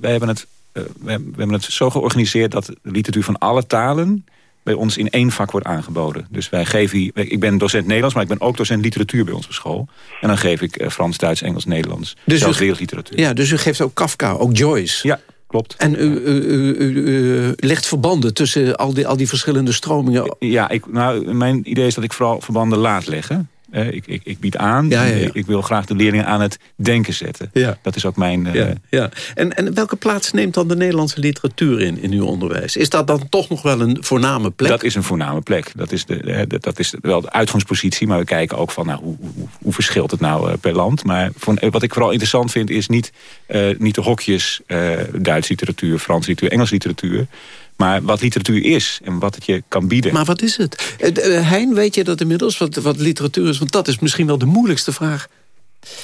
wij hebben het, wij, we hebben het zo georganiseerd dat de literatuur van alle talen bij ons in één vak wordt aangeboden. Dus wij geven, hier- ik ben docent Nederlands, maar ik ben ook docent literatuur bij ons op school. En dan geef ik eh, Frans, Duits, Engels, Nederlands. Dus zelfs wereldliteratuur. Ja, dus u geeft ook Kafka, ook Joyce. Ja, klopt. En u, u, u, u- u legt verbanden tussen al die, al die verschillende stromingen. Ja, ik, nou, mijn idee is dat ik vooral verbanden laat leggen. Eh, ik, ik, ik bied aan, Ja, ja, ja. Ik, ik wil graag de leerlingen aan het denken zetten. Ja. Dat is ook mijn... eh, Ja, ja. En, en welke plaats neemt dan de Nederlandse literatuur in, in uw onderwijs? Is dat dan toch nog wel een voorname plek? Dat is een voorname plek. Dat is, de, eh, de- dat is wel de uitgangspositie. Maar we kijken ook van nou, hoe, hoe, hoe verschilt het nou eh, per land. Maar voor, eh, wat ik vooral interessant vind is niet, eh, niet de hokjes eh Duits literatuur, Frans literatuur, Engels literatuur. Maar wat literatuur is en wat het je kan bieden. Maar wat is het? Eh, eh, Hein, weet je dat inmiddels, wat, wat literatuur is? Want dat is misschien wel de moeilijkste vraag.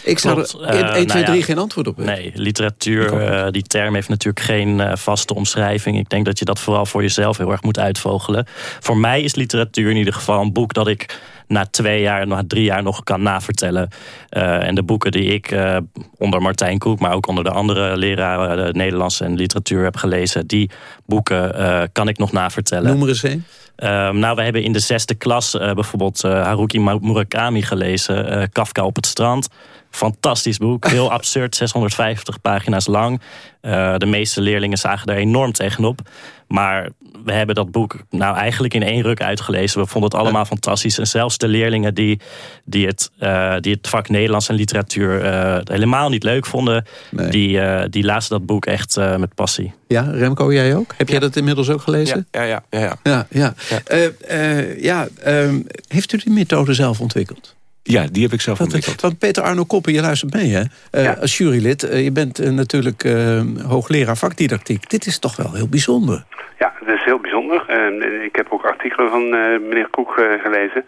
Ik zou Klopt. er 1, Eh, 2, nou 3 ja, geen antwoord op hebben. Nee, literatuur, eh, die term heeft natuurlijk geen vaste omschrijving. Ik denk dat je dat vooral voor jezelf heel erg moet uitvogelen. Voor mij is literatuur in ieder geval een boek dat ik na twee jaar, na drie jaar nog kan navertellen. Eh, en de boeken die ik eh, onder Martijn Koek, maar ook onder de andere leraren de Nederlandse en literatuur heb gelezen, die boeken eh, kan ik nog navertellen. Noem er eens een. Ehm, nou, we hebben in de zesde klas eh, bijvoorbeeld eh, Haruki Murakami gelezen. eh, Kafka op het strand. Fantastisch boek. Heel absurd, 650 pagina's lang. Eh, de meeste leerlingen zagen daar enorm tegenop. Maar we hebben dat boek nou eigenlijk in één ruk uitgelezen. We vonden het allemaal fantastisch. En zelfs de leerlingen die, die, het, eh, die het vak Nederlands en literatuur eh, helemaal niet leuk vonden... Die, eh, die lazen dat boek echt eh, met passie. Ja, Remco, jij ook? Heb jij dat inmiddels ook gelezen? Ja, ja, ja. ja. Ja, ja. Eh, eh, ja ehm, heeft u die methode zelf ontwikkeld? Ja, die heb ik zelf Want, ontwikkeld. want Peter Arno Koppen, je luistert mee hè? Eh, Als jurylid, eh, je bent eh, natuurlijk eh, hoogleraar vakdidactiek. Dit is toch wel heel bijzonder. Ja, dat is heel bijzonder. En ik heb ook artikelen van eh, meneer Koek gelezen.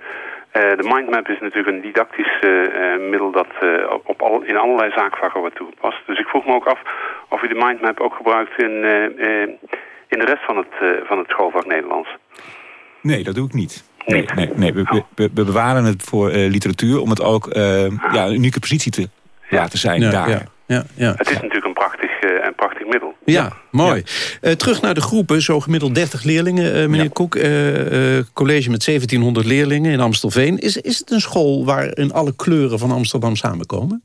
Eh, de mindmap is natuurlijk een didactisch middel dat eh, op, al, in allerlei zaakvakken wordt toegepast. Dus ik vroeg me ook af of u de mindmap ook gebruikt in, in de rest van het, van het schoolvak Nederlands. Nee, dat doe ik niet. Nee, nee, nee. We, we, we bewaren het voor eh, literatuur om het ook eh, ja, een unieke positie te laten zijn Ja, daar. ja, ja, ja. Het is natuurlijk een prachtig, eh, een prachtig middel. Ja, mooi. Eh, terug naar de groepen, zo gemiddeld 30 leerlingen, eh, meneer Koek. eh, eh, college met 1700 leerlingen in Amstelveen. Is, is het een school waarin alle kleuren van Amsterdam samenkomen?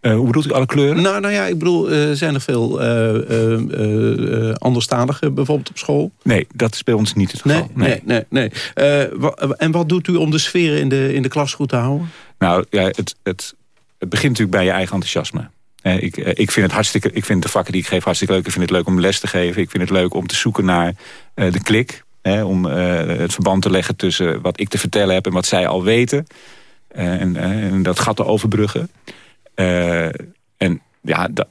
Eh, hoe bedoelt u alle kleuren? Nou, nou ja, ik bedoel, eh, zijn er veel eh, anderstaligen bijvoorbeeld op school? Nee, dat is bij ons niet het geval. Nee, nee, nee. nee. Wa- en wat doet u om de sfeer in de, in de klas goed te houden? Nou, ja, het, het, het begint natuurlijk bij je eigen enthousiasme. Ik, ik vind het hartstikke, ik vind de vakken die ik geef hartstikke leuk. Ik vind het leuk om les te geven. Ik vind het leuk om te zoeken naar eh, de klik. Hè, om eh, het verband te leggen tussen wat ik te vertellen heb en wat zij al weten. Eh, en, en dat gat te overbruggen. Eh, en ja, dat,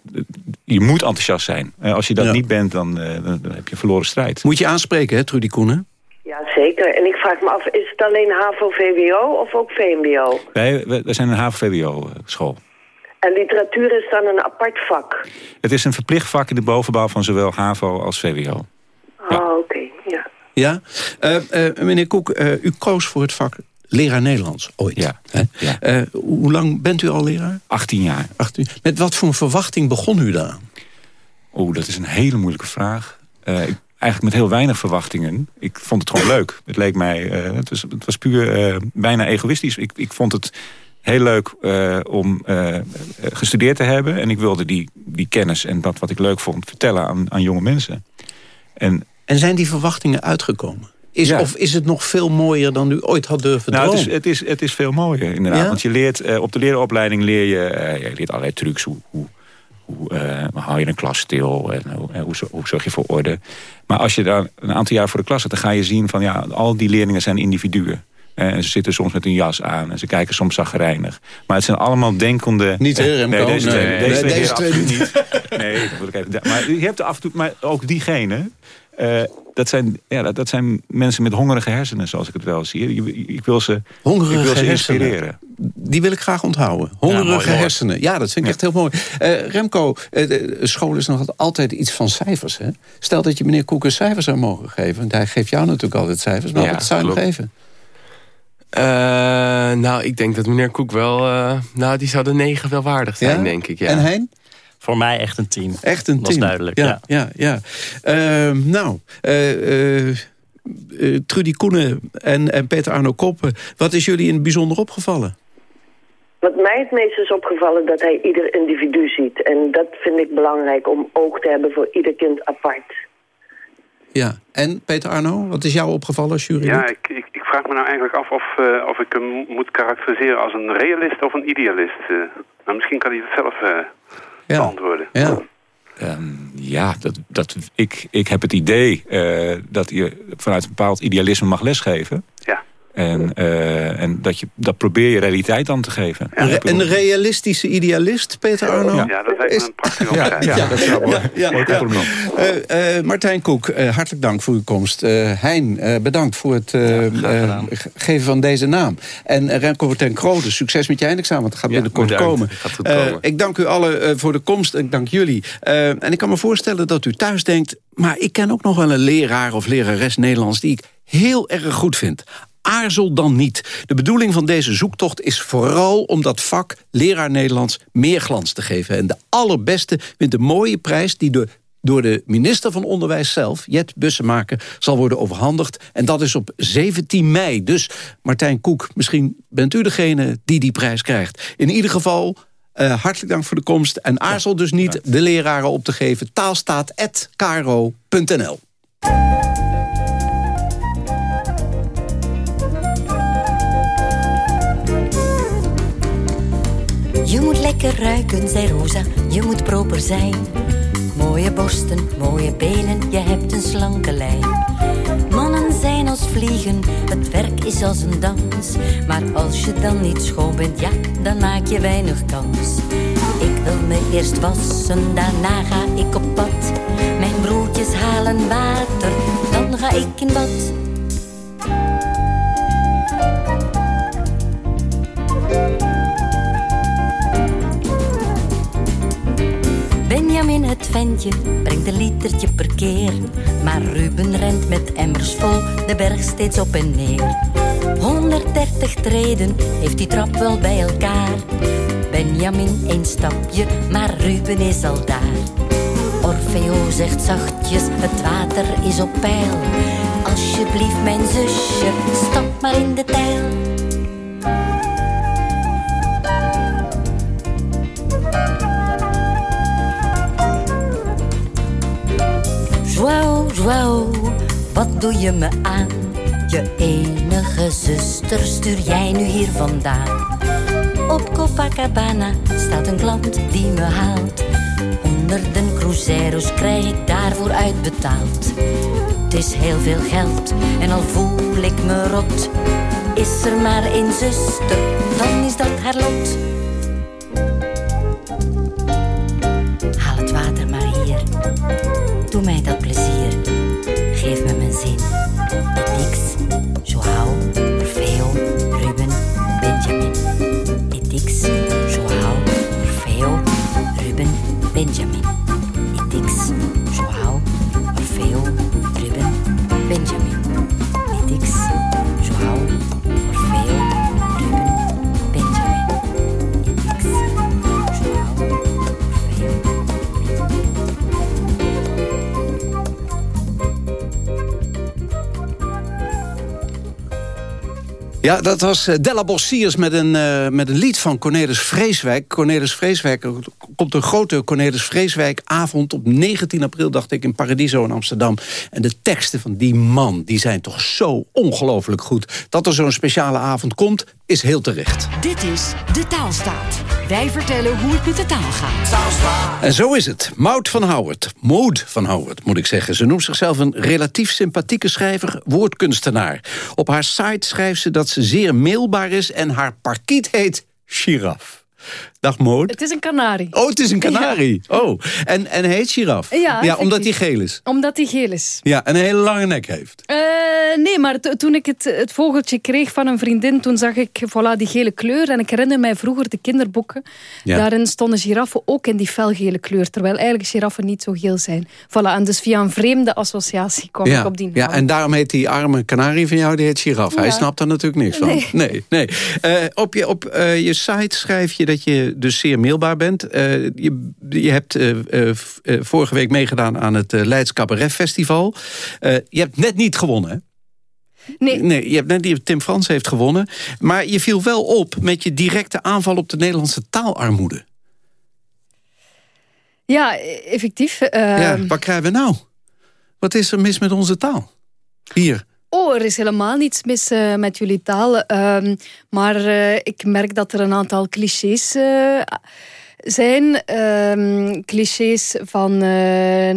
je moet enthousiast zijn. Eh, als je dat Ja. niet bent, dan, eh, dan, dan heb je een verloren strijd. Moet je aanspreken, hè, Trudy Koenen? Ja, zeker. En ik vraag me af, is het alleen HAVO-VWO of ook VMBO? Wij, wij zijn een HAVO-VWO-school. En literatuur is dan een apart vak? Het is een verplicht vak in de bovenbouw van zowel HAVO als VWO. Oh, oké, ja. Ja? Eh, eh, meneer Koek, eh, u koos voor het vak leraar Nederlands ooit. Ja. Hè? Eh, hoe lang bent u al leraar? 18 jaar. 18. Met wat voor een verwachting begon u daaraan? Oeh, dat is een hele moeilijke vraag. Eh, ik, eigenlijk met heel weinig verwachtingen. Ik vond het gewoon leuk. Het leek mij, eh, het, was, het was puur bijna egoïstisch. Ik, ik vond het heel leuk om gestudeerd te hebben. En ik wilde die, die kennis en dat wat ik leuk vond vertellen aan, aan jonge mensen. En, En zijn die verwachtingen uitgekomen? Is, Ja. Of is het nog veel mooier dan u ooit had durven nou, dromen? het, is, het, is, het is veel mooier, inderdaad. Ja? Want je leert, eh, op de lerenopleiding leer je, eh, je leert allerlei trucs. Hoe, hoe, hoe eh, hou je een klas stil? En hoe, en hoe, zo- hoe zorg je voor orde? Maar als je daar een aantal jaar voor de klas zit... dan ga je zien van ja, al die leerlingen zijn individuen. En ze zitten soms met een jas aan. En ze kijken soms zagrijnig. Maar het zijn allemaal denkende... Niet hè, Remco? Nee, deze twee, Nee. deze Nee, twee deze heren twee absoluut niet. Nee, dat wil ik even... Maar je hebt af en toe... Maar ook diegene... eh, dat, zijn, ja, dat, dat zijn mensen met hongerige hersenen, zoals ik het wel zie. Ik wil ze, Hongerige ik wil ze hersenen. inspireren. Die wil ik graag onthouden. Hongerige Ja, mooi, mooi. hersenen. Ja, dat vind ik echt heel mooi. Eh, Remco, eh, school is nog altijd iets van cijfers. Hè? Stel dat je meneer Koeken cijfers zou mogen geven. Want hij geeft jou natuurlijk altijd cijfers. Maar Ja, wat zou je hem geven? Eh, nou, ik denk dat meneer Koek wel... eh, nou, die zou de negen wel waardig zijn, Ja? denk ik. Ja. En Hein? Voor mij echt een tien. Echt een Dat is duidelijk, Ja, ja. ja, ja. Ehm, nou, eh, eh, eh, Trudy Koenen en, en Peter Arno Koppen. Wat is jullie in het bijzonder opgevallen? Wat mij het meest is opgevallen dat hij ieder individu ziet. En dat vind ik belangrijk om oog te hebben voor ieder kind apart. Ja, en Peter Arno, wat is jou opgevallen als jury? Ja, ik, ik, ik vraag me nou eigenlijk af of, eh, of ik hem moet karakteriseren als een realist of een idealist. nou, misschien kan hij het zelf eh, beantwoorden. Ja. Ehm, ja, dat, dat, ik, ik heb het idee eh, dat je vanuit een bepaald idealisme mag lesgeven. Ja. En, eh, en dat, je, dat probeer je realiteit aan te geven. Een, re- een realistische idealist, Peter Arno? Ja. Ja, dat me een prachtige Ja, omschrijving. ja, dat zou mooi, Ja, ja. Eh, eh, Martijn Koek, hartelijk dank voor uw komst. Eh, hein, eh, bedankt voor het eh, eh, ge- geven van deze naam. En Remco ten Kroote, succes met je eindexamen, want het gaat binnenkort bedankt. komen. Gaat goed Eh, komen. ik dank u allen eh, voor de komst en ik dank jullie. En ik kan me voorstellen dat u thuis denkt... maar ik ken ook nog wel een leraar of lerares Nederlands... die ik heel erg goed vind. Aarzel dan niet. De bedoeling van deze zoektocht is vooral om dat vak leraar Nederlands meer glans te geven. En de allerbeste wint een mooie prijs die door, door de minister van Onderwijs zelf, Jet Bussemaker, zal worden overhandigd. En dat is op 17 mei. Dus Martijn Koek, misschien bent u degene die die prijs krijgt. In ieder geval, eh, hartelijk dank voor de komst. En aarzel dus niet de leraren op te geven. Taalstaat.kro.nl Je moet lekker ruiken, zei Rosa, je moet proper zijn. Mooie borsten, mooie benen, je hebt een slanke lijn. Mannen zijn als vliegen, het werk is als een dans. Maar als je dan niet schoon bent, ja, dan maak je weinig kans. Ik wil me eerst wassen, daarna ga ik op pad. Mijn broertjes halen water, dan ga ik in bad. Brengt een litertje per keer. Maar Ruben rent met emmers vol de berg steeds op en neer. 130 treden heeft die trap wel bij elkaar. Benjamin één stapje, maar Ruben is al daar. Orfeo zegt zachtjes, het water is op peil. Alsjeblieft mijn zusje, stap maar in de tijl. Joao, wat doe je me aan? Je enige zuster stuur jij nu hier vandaan. Op Copacabana staat een klant die me haalt. Honderden cruceros krijg ik daarvoor uitbetaald. Het is heel veel geld en al voel ik me rot. Is er maar één zuster, dan is dat haar lot. Haal het water maar hier. Doe mij dat Ja, dat was eh, Della Bossiers met een, eh, met een lied van Cornelis Vreeswijk. Cornelis Vreeswijk, er komt een grote Cornelis Vreeswijk avond op 19 april, dacht ik, in Paradiso in Amsterdam. En de teksten van die man, die zijn toch zo ongelooflijk goed. Dat er zo'n speciale avond komt, is heel terecht. Dit is De Taalstaat. Wij vertellen hoe het met de taal gaat. En zo is het. Maud van Howard, Maud van Howard moet ik zeggen. Ze noemt zichzelf een relatief sympathieke schrijver, woordkunstenaar. Op haar site schrijft ze dat ze zeer mailbaar is... en haar parkiet heet Giraf. Dag Maud. Het is een kanarie. Oh, het is een kanarie. Oh, en, en heet giraf? Ja, ja omdat hij geel is. Omdat hij geel is. Ja, en een hele lange nek heeft. Eh, nee, maar to- toen ik het, het vogeltje kreeg van een vriendin... toen zag ik voilà, die gele kleur. En ik herinner mij vroeger de kinderboeken. Ja. Daarin stonden giraffen ook in die felgele kleur. Terwijl eigenlijk giraffen niet zo geel zijn. Voilà, en dus via een vreemde associatie kwam ja, ik op die ja, naam. en daarom heet die arme kanarie van jou, die heet giraf. Hij Ja. snapt er natuurlijk niks van. Nee. nee. nee. Eh, op je, op eh, je site schrijf je dat je dus zeer mailbaar bent. Eh, je, je hebt eh, eh, vorige week meegedaan aan het Leids Cabaret Festival. Je hebt net niet gewonnen, hè? Nee. nee. Je hebt net Tim Frans heeft gewonnen. Maar je viel wel op met je directe aanval op de Nederlandse taalarmoede. Ja, effectief. ja, wat krijgen we nou? Wat is er mis met onze taal? Hier. Oh, er is helemaal niets mis eh, met jullie taal. Ehm, maar eh, ik merk dat er een aantal clichés eh, zijn. Ehm, clichés van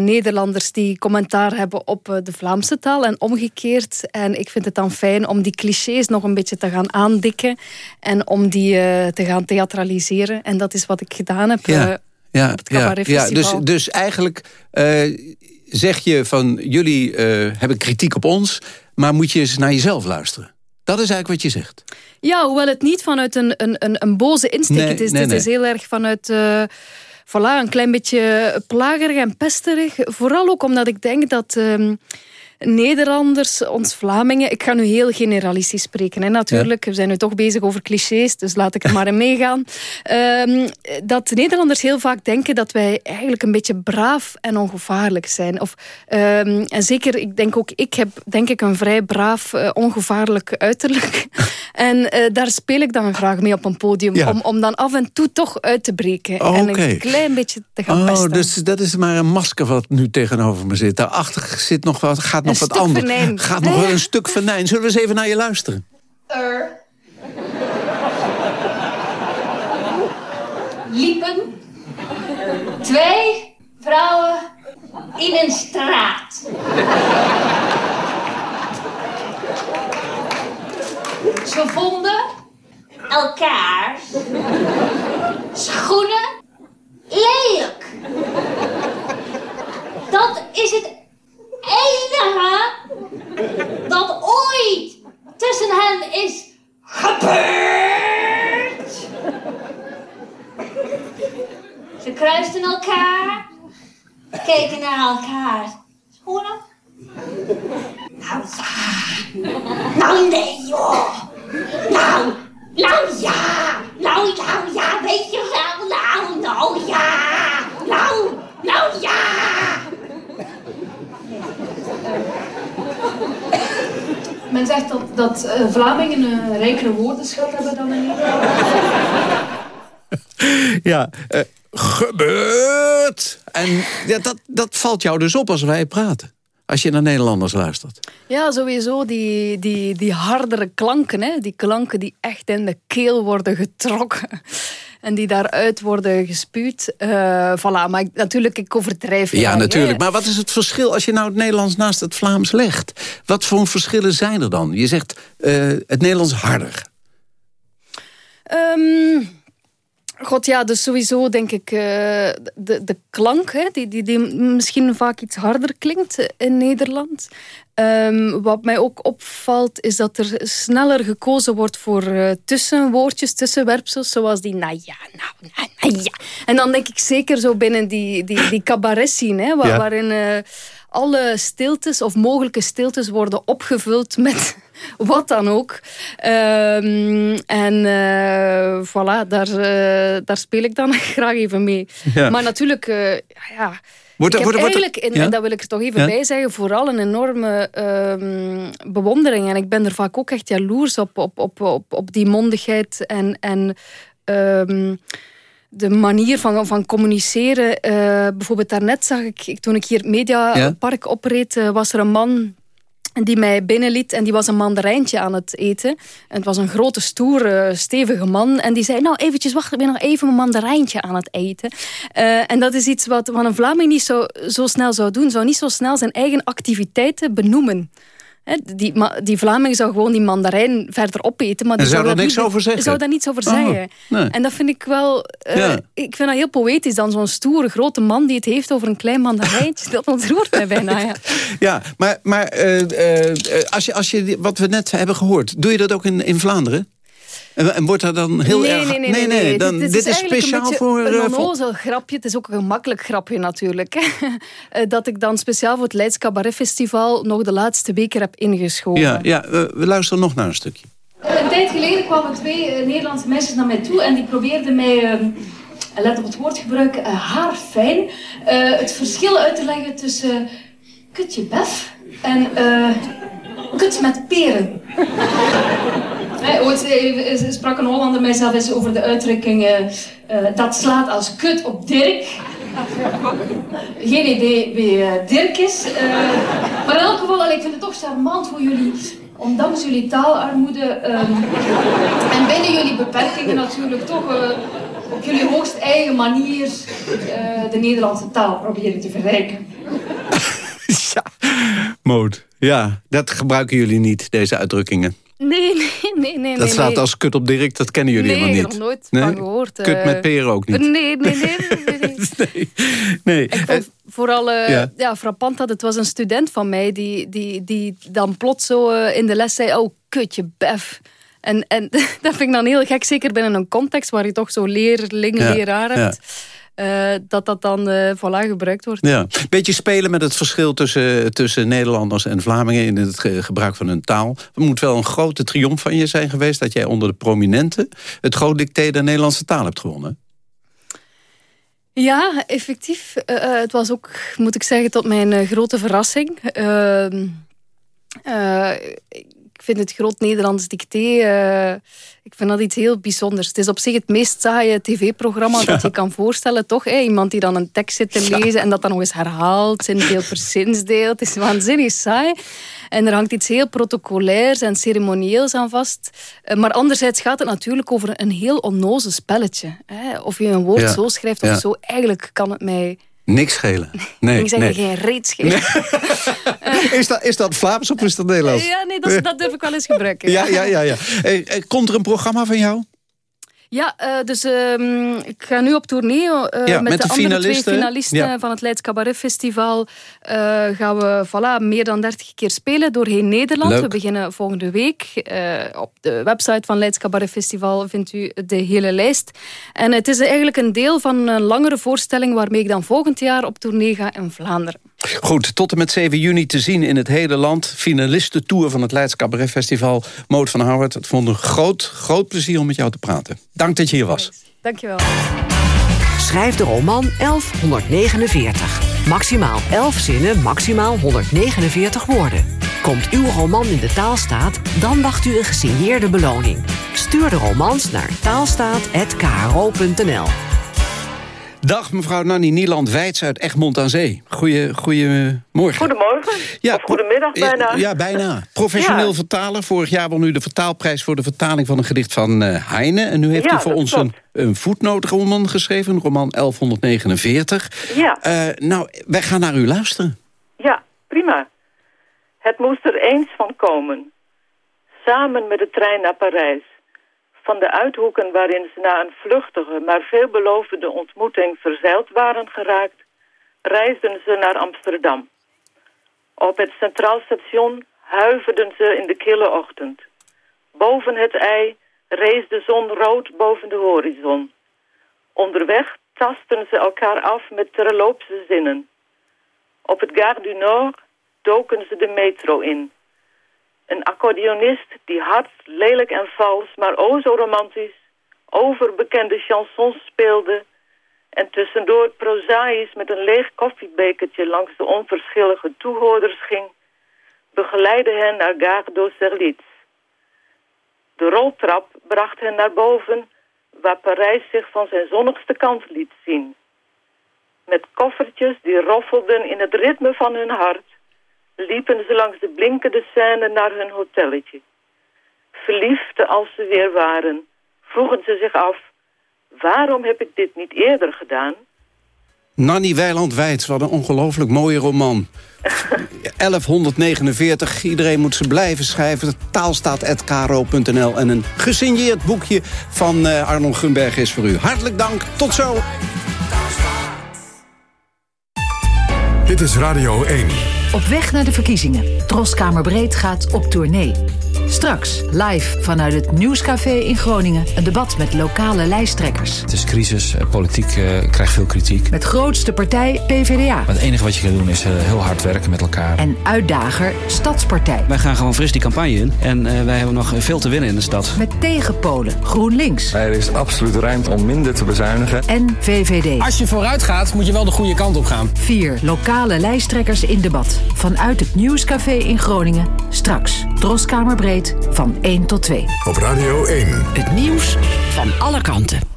Nederlanders die commentaar hebben op de Vlaamse taal en omgekeerd. En ik vind het dan fijn om die clichés nog een beetje te gaan aandikken. En om die te gaan theatraliseren. En dat is wat ik gedaan heb. Ja. Ja, op het ja, dus, dus eigenlijk zeg je van jullie hebben kritiek op ons, maar moet je eens naar jezelf luisteren. Dat is eigenlijk wat je zegt. Ja, hoewel het niet vanuit een, een, een, een boze insteek Nee, is. nee, het is heel erg vanuit... eh, voilà, een klein beetje plagerig en pesterig. Vooral ook omdat ik denk dat... ehm, Nederlanders, ons Vlamingen, ik ga nu heel generalistisch spreken. Hè, natuurlijk, we zijn nu toch bezig over clichés, dus laat ik er maar in meegaan. Ehm, dat Nederlanders heel vaak denken dat wij eigenlijk een beetje braaf en ongevaarlijk zijn. Of, ehm, en zeker, ik denk ook, ik heb denk ik een vrij braaf, eh, ongevaarlijk uiterlijk. en eh, daar speel ik dan graag mee op een podium, Ja. om, om dan af en toe toch uit te breken. Oh, en een klein beetje te gaan Oh, pesten. dus dat is maar een masker wat nu tegenover me zit. Daarachter zit nog wat, gaat nog Een wat anders. venijn. Gaat nog wel een stuk venijn. Zullen we eens even naar je luisteren? liepen twee vrouwen in een straat. Ze vonden elkaar schoenen lelijk. Dat is het enige dat ooit tussen hen is gebeurd. Ze kruisten elkaar, keken naar elkaar. Schoenen? Nou ja. Nou nee joh. Nou, nou ja. Nou, nou ja, weet je wel. Nou, nou ja. Nou, nou ja. Men zegt dat, dat eh, Vlamingen een rijkere woordenschat hebben dan in Nederland. Ja, eh, gebeurt. En ja, dat, dat valt jou dus op als wij praten. Als je naar Nederlanders luistert. Ja, sowieso die, die, die hardere klanken. Hè? Die klanken die echt in de keel worden getrokken. En die daaruit worden gespuwd. Eh voilà, maar ik, natuurlijk, ik overdrijf. Ja, natuurlijk. hè. Maar wat is het verschil als je nou het Nederlands naast het Vlaams legt? Wat voor verschillen zijn er dan? Je zegt eh, het Nederlands harder. Ehm, God, ja, dus sowieso denk ik eh, de, de klank, hè, die, die, die misschien vaak iets harder klinkt in Nederland. Ehm, wat mij ook opvalt, is dat er sneller gekozen wordt voor eh, tussenwoordjes, tussenwerpsels, zoals die nou ja, nou, nou, nou ja. En dan denk ik zeker zo binnen die, die, die cabaret scene, hè, waar- Ja. waarin eh, alle stiltes of mogelijke stiltes worden opgevuld met wat dan ook. Ehm, en eh, voilà, daar, daar speel ik dan graag even mee. Ja. Maar natuurlijk, ja... Wordt ik heb wordt wordt eigenlijk, in, ja? en dat wil ik er toch even Ja? bij zeggen, vooral een enorme ehm, bewondering. En ik ben er vaak ook echt jaloers op, op, op, op, op die mondigheid en... en ehm, de manier van, van communiceren. Eh, bijvoorbeeld daarnet zag ik, ik- toen ik hier het Mediapark opreed, eh, was er een man die mij binnenliet en die was een mandarijntje aan het eten. En het was een grote, stoere, stevige man. En die zei, nou eventjes wacht, ik ben nog even een mandarijntje aan het eten. Uh, en dat is iets wat, wat een Vlaming niet zo, zo snel zou doen. Zou niet zo snel zijn eigen activiteiten benoemen. He, die, die Vlaming zou gewoon die mandarijn verder opeten. Maar die zou daar niks over zeggen? Zou daar niets over Oh, zeggen. nee. En dat vind ik wel... Uh, Ja. Ik vind dat heel poëtisch dan. Zo'n stoere, grote man die het heeft over een klein mandarijntje. dat ontroert mij bijna, ja. Ja, maar, maar eh, eh, eh, als je, als je wat we net hebben gehoord... doe je dat ook in, in Vlaanderen? En, en wordt dat dan heel nee, erg... Nee, nee, nee. dan, dit, is, speciaal een beetje voor... Een eh, onnozel grapje. Het is ook een gemakkelijk grapje natuurlijk. Eh, dat ik dan speciaal voor het Leids Cabaret Festival... nog de laatste week er heb ingeschoven. ja, ja we, we luisteren nog naar een stukje. Een tijd geleden kwamen twee eh, Nederlandse meisjes naar mij toe en die probeerden mij, eh, let op het woordgebruik, uh, haarfijn, eh, het verschil uit te leggen tussen kutje bef en eh, kut met peren. Hè, ooit eh, eh, sprak een Hollander mijzelf eens over de uitdrukking eh, eh, dat slaat als kut op Dirk. Geen idee wie eh, Dirk is. eh, maar in elk geval, ik vind het toch charmant hoe jullie, ondanks jullie taalarmoede ehm, en binnen jullie beperkingen natuurlijk, toch eh, op jullie hoogst eigen manier eh, de Nederlandse taal proberen te verrijken. Moot. Ja, dat gebruiken jullie niet, deze uitdrukkingen. Nee, nee, nee. nee dat staat nee. als kut op Dirk, dat kennen jullie nee, helemaal ik niet. heb er nooit Nee? van gehoord. Kut eh. met peren ook niet. Nee, nee, nee. nee, nee. Nee. Ik vond vooral eh, Ja. ja. frappant dat het was een student van mij... die, die, die dan plots zo eh, in de les zei... oh, kutje, bef. En, en dat vind ik dan heel gek, zeker binnen een context... waar je toch zo leerling, Ja, leraar hebt... eh, dat dat dan eh voilà gebruikt wordt. Ja, beetje spelen met het verschil tussen, tussen Nederlanders en Vlamingen in het ge- gebruik van hun taal. Het moet wel een grote triomf van je zijn geweest dat jij onder de prominenten het groot dicté der Nederlandse taal hebt gewonnen. Ja, effectief. Eh, het was ook, moet ik zeggen, tot mijn grote verrassing. Eh, ik vind het groot Nederlands dicté, eh, ik vind dat iets heel bijzonders. Het is op zich het meest saaie tv-programma dat je kan voorstellen, toch? Hè? Iemand die dan een tekst zit te lezen en dat dan nog eens herhaalt, zinsdeel per zinsdeel. Het is waanzinnig saai. En er hangt iets heel protocolairs en ceremonieels aan vast. Eh, Maar anderzijds gaat het natuurlijk over een heel onnozel spelletje. Hè? Of je een woord Ja. zo schrijft of zo. Eigenlijk kan het mij... Niks schelen. Nee, ik zeggen, nee. geen reet schelen. Is, dat, is dat Vlaams of is dat Nederlands? Ja, nee, dat, dat durf ik wel eens gebruiken. Ja, ja, ja. ja. Eh, eh, komt er een programma van jou? Ja, eh, dus ehm, ik ga nu op tournee eh, Ja, met, met de, de andere finalisten. twee finalisten Ja. van het Leids Cabaret Festival. eh, gaan we voilà, meer dan 30 keer spelen doorheen Nederland. Leuk. We beginnen volgende week. Op de website van Leids Cabaret Festival vindt u de hele lijst. En het is eigenlijk een deel van een langere voorstelling waarmee ik dan volgend jaar op tournee ga in Vlaanderen. Goed, tot en met 7 juni te zien in het hele land. Finalistentour van het Leids Cabaret Festival. Moot van Howard, het vond een groot, groot plezier om met jou te praten. Dank dat je hier was. Dankjewel. Schrijf de roman 1149. Maximaal 11 zinnen, maximaal 149 woorden. Komt uw roman in de taalstaat, dan wacht u een gesigneerde beloning. Stuur de romans naar taalstaat.kro.nl. Dag mevrouw Nanny Nieland Wijts uit Egmond aan Zee. Goeie, goeiemorgen. Goedemorgen. Ja, of goedemiddag bijna. Ja, ja, bijna. Professioneel Ja. vertaler. Vorig jaar won u de vertaalprijs voor de vertaling van een gedicht van eh, Heine. En nu heeft Ja, u voor ons een, een voetnotenroman geschreven. Een roman 1149. Ja. Eh, nou, wij gaan naar u luisteren. Ja, prima. Het moest er eens van komen. Samen met de trein naar Parijs. Van de uithoeken waarin ze na een vluchtige, maar veelbelovende ontmoeting verzeild waren geraakt, reisden ze naar Amsterdam. Op het Centraal Station huiverden ze in de kille ochtend. Boven het ei rees de zon rood boven de horizon. Onderweg tasten ze elkaar af met terloopse zinnen. Op het Gare du Nord doken ze de metro in. Een accordeonist die hard, lelijk en vals, maar o zo romantisch, over bekende chansons speelde en tussendoor prozaïs met een leeg koffiebekertje langs de onverschillige toehoorders ging, begeleidde hen naar Gare d'Austerlitz. De roltrap bracht hen naar boven, waar Parijs zich van zijn zonnigste kant liet zien. Met koffertjes die roffelden in het ritme van hun hart, liepen ze langs de blinkende scène naar hun hotelletje. Verliefd als ze weer waren, vroegen ze zich af... waarom heb ik dit niet eerder gedaan? Nanny Weiland Wijts, wat een ongelooflijk mooie roman. 1149, iedereen moet ze blijven schrijven. Taalstaat.kro.nl En een gesigneerd boekje van uh, Arnold Gunberg is voor u. Hartelijk dank, tot zo. Dit is Radio 1. Op weg naar de verkiezingen. Troskamerbreed gaat op tournee. Straks live vanuit het Nieuwscafé in Groningen. Een debat met lokale lijsttrekkers. Het is crisis, eh, politiek uh, krijgt veel kritiek. Met grootste partij PvdA. Maar het enige wat je kan doen is uh, heel hard werken met elkaar. En uitdager Stadspartij. Wij gaan gewoon fris die campagne in. En uh, wij hebben nog veel te winnen in de stad. Met tegenpolen GroenLinks. Er is absoluut ruimte om minder te bezuinigen. En VVD. Als je vooruit gaat, moet je wel de goede kant op gaan. Vier lokale lijsttrekkers in debat. Vanuit het Nieuwscafé in Groningen. Straks Troskamerbreed van 1 tot 2. Op Radio 1. Het nieuws van alle kanten.